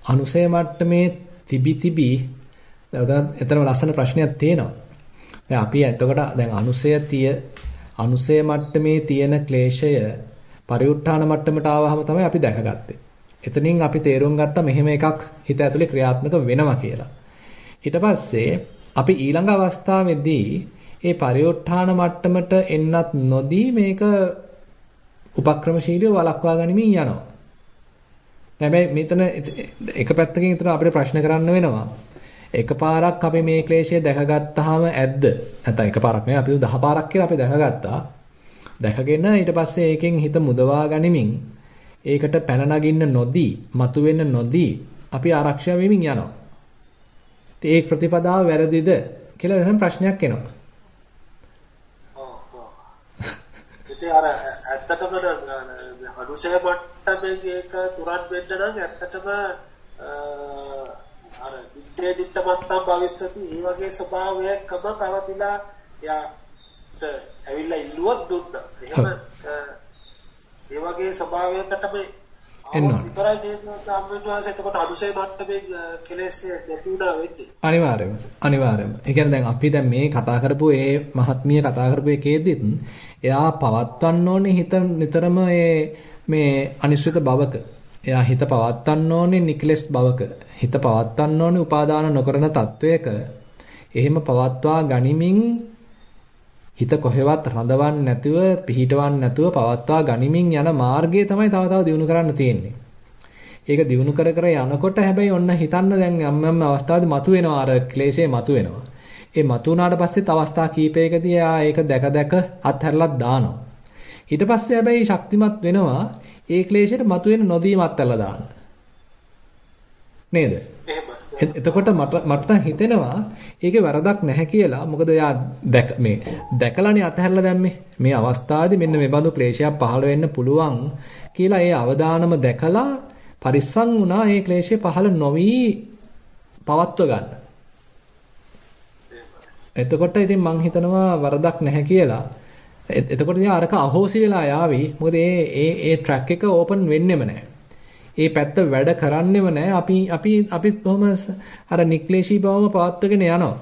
S1: අනුසය මට්ටමේ තිබි තිබි දැන් එතරම් ලස්සන ප්‍රශ්නයක් තියෙනවා. දැන් අපි එතකොට දැන් අනුසය තිය අනුසය මට්ටමේ තියෙන ක්ලේශය පරිඋත් ทาน මට්ටමට ආවහම තමයි අපි දැකගත්තේ. එතනින් අපි තේරුම් ගත්තා මෙහෙම එකක් හිත ඇතුලේ ක්‍රියාත්මක වෙනවා කියලා. ඊට පස්සේ අපි ඊළඟ අවස්ථාවේදී ඒ පරිඋත් ทาน මට්ටමට එන්නත් නොදී මේක උපක්‍රමශීලීව වළක්වා ගනිමින් යනවා. හැබැයි මෙතන එක පැත්තකින් විතර අපිට ප්‍රශ්න කරන්න වෙනවා. එකපාරක් අපි මේ ක්ලේශය දැකගත්තාම ඇද්ද? නැත්නම් එකපාරක් නෙවෙයි අපි 10 පාරක් කියලා අපි දැකගත්තා. දැකගෙන ඊට පස්සේ ඒකෙන් හිත මුදවා ගනිමින් ඒකට පැන නගින්න නොදී, මතුවෙන්න නොදී අපි ආරක්ෂා වෙමින් යනවා. ඉතින් ඒ ප්‍රතිපදාව වැරදිද කියලා වෙන ප්‍රශ්නයක් එනවා.
S3: ඔව් ඔව්. ඉතින් අර ඇත්තටම අනුසය මට්ටමේ ඒක තුරන් වෙන්න නම් ඇත්තටම අර දිත්තේ දිත්ත මත්තම් භවිස්සති ඒ වගේ ස්වභාවයක්ම පවතිලා යාට ඇවිල්ලා ඉල්ලුවක් දුන්නා. එහෙම ඒ වගේ ස්වභාවයකටම විතරයි නේද සම්බුද්දවාස එතකොට අනුසය මට්ටමේ කෙලෙස් නැති වුණා වෙන්නේ.
S1: අනිවාර්යයෙන්ම අනිවාර්යයෙන්ම. ඒ කියන්නේ දැන් අපි දැන් මේ කතා කරපු ඒ මහත්මිය කතා කරපු එකේදීත් එයා පවත්වන්න ඕනේ හිත නිතරම ඒ මේ අනිශ්චිත භවක. එයා හිත පවත්වන්න ඕනේ නිකලස් භවක. හිත පවත්වන්න ඕනේ උපාදාන නොකරන තත්වයක. එහෙම පවත්වා ගනිමින් හිත කොහෙවත් රඳවන්නේ නැතුව පිහිටවන්නේ නැතුව පවත්වා ගනිමින් යන මාර්ගය තමයි තව තව දියුණු කරන්න තියෙන්නේ. ඒක දියුණු කර කර යනකොට හැබැයි ඔන්න හිතන්න දැන් යම් යම් අවස්ථාවේදී මතුවෙනවා අර ක්ලේශය මතුවෙනවා. ඒ මතුවනාට පස්සෙත් අවස්ථා කීපයකදී ආ ඒක දැක දැක අත්හැරලා දානවා. ඊට පස්සේ හැබැයි ශක්තිමත් වෙනවා ඒ ක්ලේශයට මතුවෙන නොදීමත් අල්ලලා දාන්න. නේද? එතකොට මට මට හිතෙනවා ඒකේ වරදක් නැහැ කියලා. මොකද එයා දැක මේ දැකලානේ අතහැරලා දැම්මේ. මේ අවස්ථාවේදී මෙන්න මේ බඳු ක්ලේශයක් පහළ වෙන්න පුළුවන් කියලා ඒ අවදානම දැකලා පරිස්සම් වුණා ඒ ක්ලේශය පහළ නොවි පවත්ව ගන්න. එතකොට ඉතින් මං හිතනවා වරදක් නැහැ කියලා. එතකොට ඉතින් අරක අහෝසි වෙලා යාවි. මොකද ඒ ඒ ඒ ට්‍රැක් එක ඕපන් වෙන්නෙම නැහැ. ඒ පැත්ත වැඩ කරන්නෙම නැහැ. අපි අපි අපි කොහොම අර නික්ලේශී බවම පවත්වගෙන යනවා.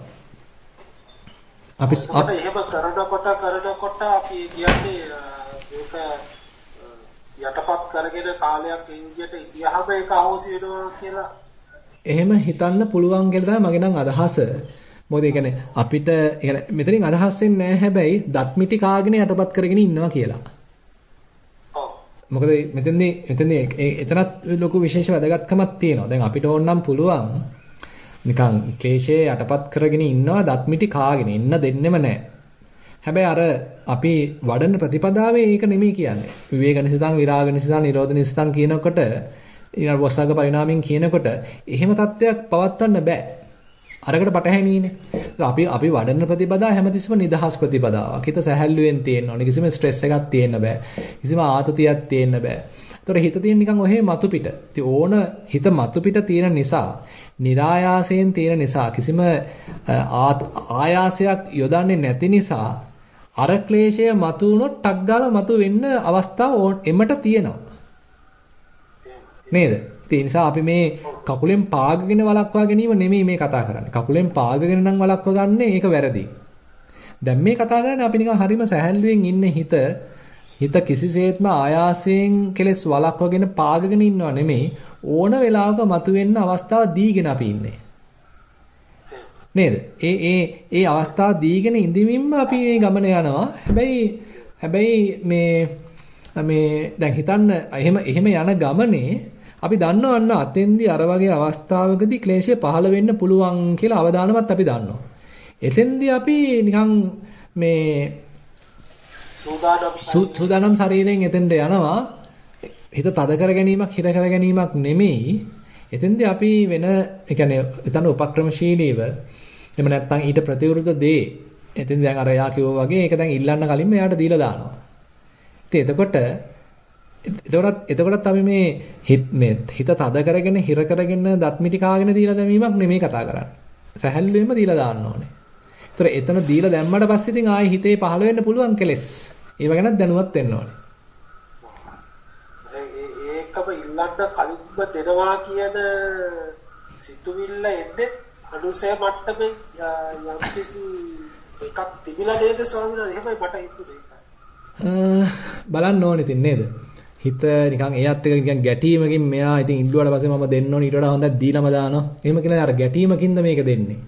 S3: අපි එහෙම කරනකොට කරනකොට අපි කියන්නේ ඒක යටපත් කරගෙන කාලයක් විදිහට ඉතිහාම ඒක අහෝසි වෙනවා කියලා
S1: එහෙම හිතන්න පුළුවන් කියලා තමයි මගේ නම් අදහස. මොකද ඒ කියන්නේ අපිට ඒ කියන්නේ මෙතනින් අදහස් වෙන්නේ නැහැ හැබැයි දත් මිටි කාගෙන යටපත් කරගෙන ඉන්නවා කියලා.
S3: ඔව්.
S1: මොකද මෙතෙන්දී මෙතෙන්දී එතනත් ලොකු විශේෂ වැදගත්කමක් තියෙනවා. දැන් අපිට ඕනනම් පුළුවන් නිකන් ක්ලේශයේ යටපත් කරගෙන ඉන්නවා දත් මිටි කාගෙන ඉන්න දෙන්නෙම නැහැ. හැබැයි අර අපි වඩන ප්‍රතිපදාවේ ඒක නෙමෙයි කියන්නේ. විවේක නිසිතං විරාග නිසිතං නිරෝධ නිසිතං කියනකොට ඊළඟ වසග පරිණාමයෙන් කියනකොට එහෙම தත්වයක් පවත්වන්න බෑ. අරකට පටහැනිනේ. අපි අපි වඩන ප්‍රතිපදා හැමතිස්සම නිදහස් ප්‍රතිපදාවක්. හිත සැහැල්ලුවෙන් තියෙන්න ඕනේ. කිසිම ස්ට්‍රෙස් එකක් තියෙන්න බෑ. කිසිම ආතතියක් තියෙන්න බෑ. ඒතොර හිත තියෙන නිකන් ඔහේ මතු පිට. ඉතින් ඕන හිත මතු පිට තියෙන නිසා, નિરાයාසයෙන් තියෙන නිසා, කිසිම ආයාසයක් යොදන්නේ නැති නිසා අර ක්ලේශය මතු වුණොත් ටක් ගාලා මතු වෙන්න අවස්ථාව එමට තියෙනවා. නේද? ඒ නිසා අපි මේ කකුලෙන් පාගගෙන වළක්වා ගැනීම නෙමෙයි මේ කතා කරන්නේ. කකුලෙන් පාගගෙන නම් වළක්ව ගන්න ඒක වැරදි. දැන් මේ කතා කරන්නේ අපි නිකන් හරිම සැහැල්ලුවෙන් ඉන්නේ හිත හිත කිසිසේත්ම ආයාසයෙන් කෙලස් වළක්වගෙන පාගගෙන ඉන්නව නෙමෙයි ඕන වෙලාවක මතුවෙන්න අවස්ථාව දීගෙන අපි ඉන්නේ. නේද? ඒ ඒ ඒ අවස්ථාව දීගෙන ඉඳිමින්ම අපි මේ ගමන යනවා. හැබැයි හැබැයි මේ මේ දැන් හිතන්න එහෙම එහෙම යන ගමනේ අපි දන්නවන්න අතෙන්දී අර වගේ අවස්ථාවකදී ක්ලේශය පහළ වෙන්න පුළුවන් කියලා අවදානමත් අපි දන්නවා. එතෙන්දී අපි නිකන් මේ සූදානම් ශරීරයෙන් එතෙන්ට යනවා. හිත තද කර ගැනීමක් හිර කර ගැනීමක් නෙමෙයි. එතෙන්දී අපි වෙන ඒ කියන්නේ එතන උපක්‍රමශීලීව එහෙම නැත්නම් ඊට ප්‍රතිවිරුද්ධ දේ එතෙන් දැන් අර යා කිව්වා වගේ ඒක දැන් ඉල්ලන්න කලින්ම එයාට දීලා දානවා. ඉතින් එතකොට එතකොටත් එතකොටත් අපි මේ හිත මේ හිත තද කරගෙන හිර කරගෙන දත් මිටි කාගෙන දීලා දැමීමක් නෙමෙයි කතා කරන්නේ. සැහැල්ලුවෙන්ම දීලා දාන්න ඕනේ. ඒතර එතන දීලා දැම්මට පස්සේ ඉතින් ආයේ හිතේ පහළ වෙන්න පුළුවන් කෙලෙස්. ඒව ගැනත් දැනුවත් වෙන්න ඕනේ.
S3: ඒකම ඉල්ලන්න කලින්ම දෙනවා කියන සිතුවිල්ල එන්නේ අනුසය මට්ටමේ යම්කිසි එකක් තිබිලා නේද ස්වාමීන් එහෙමයි මට හිතුනේ.
S1: බලන්න ඕනේ ඉතින් නේද? හිත නිකන් එයත් එක නිකන් ගැටීමකින් මෙයා ඉතින් ඉල්ලුවාට පස්සේ මම දෙන්න ඕනේ ඊට වඩා හොඳක් දීලාම දානවා. එහෙම කියලා අර ගැටීමකින්ද මේක දෙන්නේ.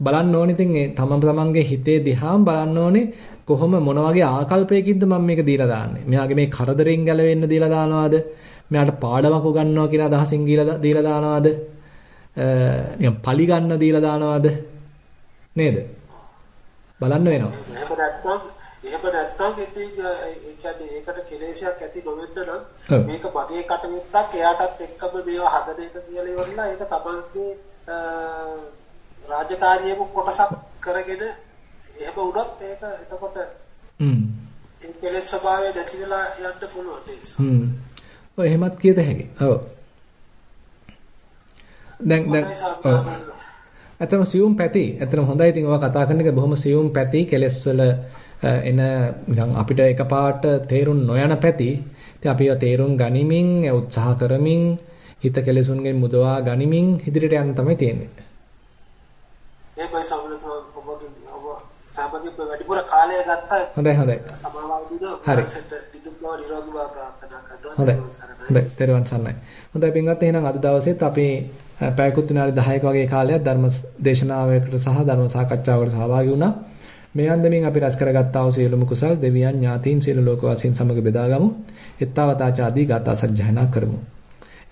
S1: බලන්න ඕනේ ඉතින් ඒ තමන් තමන්ගේ හිතේ දිහාම බලන්න ඕනේ කොහොම මොන වගේ ආකල්පයකින්ද මම මේක දීලා දාන්නේ. මෙයාගේ මේ කරදරෙන් ගැලවෙන්න දීලා දානවාද? මෙයාට පාඩමක් උගන්වනවා කියන අදහසින් දීලා දානවාද? නිකන් පලි ගන්න දීලා දානවද නේද බලන්න වෙනවා
S3: එහෙම නැත්නම් එහෙම නැත්නම් ඉතින් ඒ කියන්නේ ඒකට කෙලෙසයක් ඇති නොවෙන්න නම් මේක මගේ කටයුත්තක් එයාටත් එක්කම මේවා හදන එක කියලා ඉවරලා ඒක තමන්ගේ රාජකාරියම කොටසක් කරගෙන එහෙම වුණොත් ඒක එතකොට හ්ම්. ඒ කෙලෙස් ස්වභාවය නැති වෙලා යන්න පුළුවන් නේද
S1: හ්ම්. ඔය එහෙමත් කියත හැකියි ඔව්. දැන් දැන් ඇත්තම සියුම් පැති. ඇත්තම හොඳයි. ඉතින් ඔයා කතා කරන එක බොහොම සියුම් පැති කෙලස් වල එන නිකන් අපිට එකපාරට තේරුම් නොයන පැති ඉතින් අපි ඒවා තේරුම් ගනිමින් උත්සාහ කරමින් හිත කෙලසුන්ගෙන් මුදවා ගනිමින් ඉදිරියට යන්න තමයි තියෙන්නේ.
S3: ඒකයි සමුලත ඔබගේ ඔබ සාපදීප වැඩිපුර කාලය ගත්තා.
S1: හොඳයි හොඳයි.
S3: සමාවක් දිනන හරි. නිදුක්ව නිරෝගීව ප්‍රාර්ථනා කරනවා.
S1: හොඳයි. හොඳයි. සරණයි. හොඳයි පින්වත් එහෙනම් අද දවසේත් අපි පැයකුත් විනාඩි 10ක වගේ කාලයක් ධර්ම දේශනාවකට සහ ධර්ම සාකච්ඡාවකට සහභාගී වුණා. මේ අන්දමින් අපි රැස් කරගත්තා වූ සියලුම කුසල් දෙවියන් ඥාතීන් සියලු ලෝකවාසීන් සමග බෙදාගමු. එත්තාවතාචාදී ගාථා සජ්ජායනා කරමු.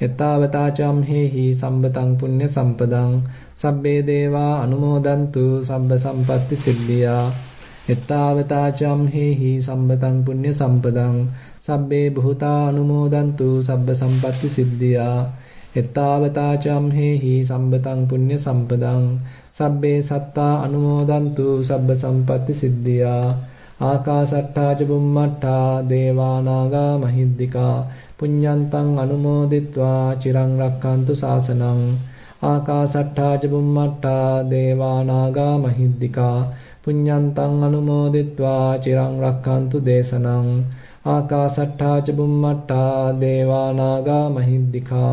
S1: එත්තාවතාචම් හේහි සම්බතං පුඤ්ඤ සම්පදං සබ්බේ දේවා අනුමෝදන්තු සබ්බ සම්පatti සිද්ධියා. එත්තාවතාචම් හේහි සම්බතං පුඤ්ඤ සම්පදං සබ්බේ බුතා අනුමෝදන්තු සබ්බ සම්පatti සිද්ධියා. එත්තාවතා චම්හෙහි සම්බතං පුඤ්ඤ සම්පදං සබ්බේ සත්තා අනුමෝදන්තු සබ්බ සම්පatti සිද්ධියා ආකාසට්ටා ච බුම්මට්ටා දේවා නාග මහිද්దికා පුඤ්ඤන්තං අනුමෝදිත්වා චිරං රක්칸තු සාසනං ආකාසට්ටා ච බුම්මට්ටා දේවා නාග මහිද්దికා පුඤ්ඤන්තං අනුමෝදිත්වා චිරං රක්칸තු දේශනං ආකාසට්ටා ච බුම්මට්ටා දේවා නාග මහිද්దికා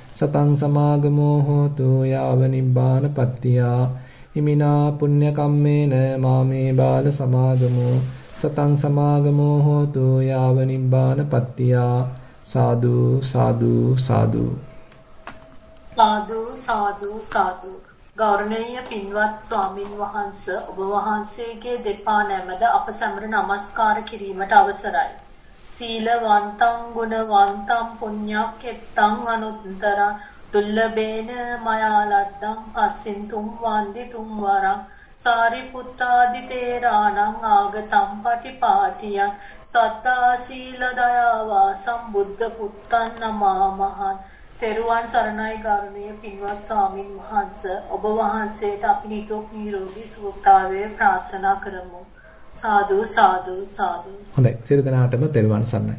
S1: සතං සමාගමෝ හෝතු යාව නිබ්බාන පත්තියා හිමිනා පුඤ්ඤ කම්මේන මාමේ බාල සමාගමෝ සතං සමාගමෝ හෝතු යාව නිබ්බාන පත්තියා සාදු සාදු සාදු.
S2: සාදු සාදු සාදු. ගෞරවනීය පින්වත් ස්වාමින් වහන්සේ ඔබ වහන්සේගේ දෙපා නැමද අප සැමර নমස්කාර කිරීමට අවසරයි. සීලවන්තං ගුණවන්තං පුඤ්ඤක්කෙත්තං අනුත්තරං. දුල්ලබේන මයාලද්දං පස්සින් තුම් වන්දි තුම් වරං. සාරිපුත්තාදි තේරාණං ආගතං පටිපාටියං. සත්තා සීල දයාවා සම්බුද්ධ පුත්තන් නමාමහං තෙරුවන් සරණයි ගෞරවනීය පින්වත් ස්වාමින් වහන්සේ. ඔබ වහන්සේට අපි නිතොක් නිරෝගී සුවතාවය ප්‍රාර්ථනා කරමු. සාදු සාදු සාදු.
S1: හොඳයි. සියලු දෙනාටම තෙරුවන් සරණයි.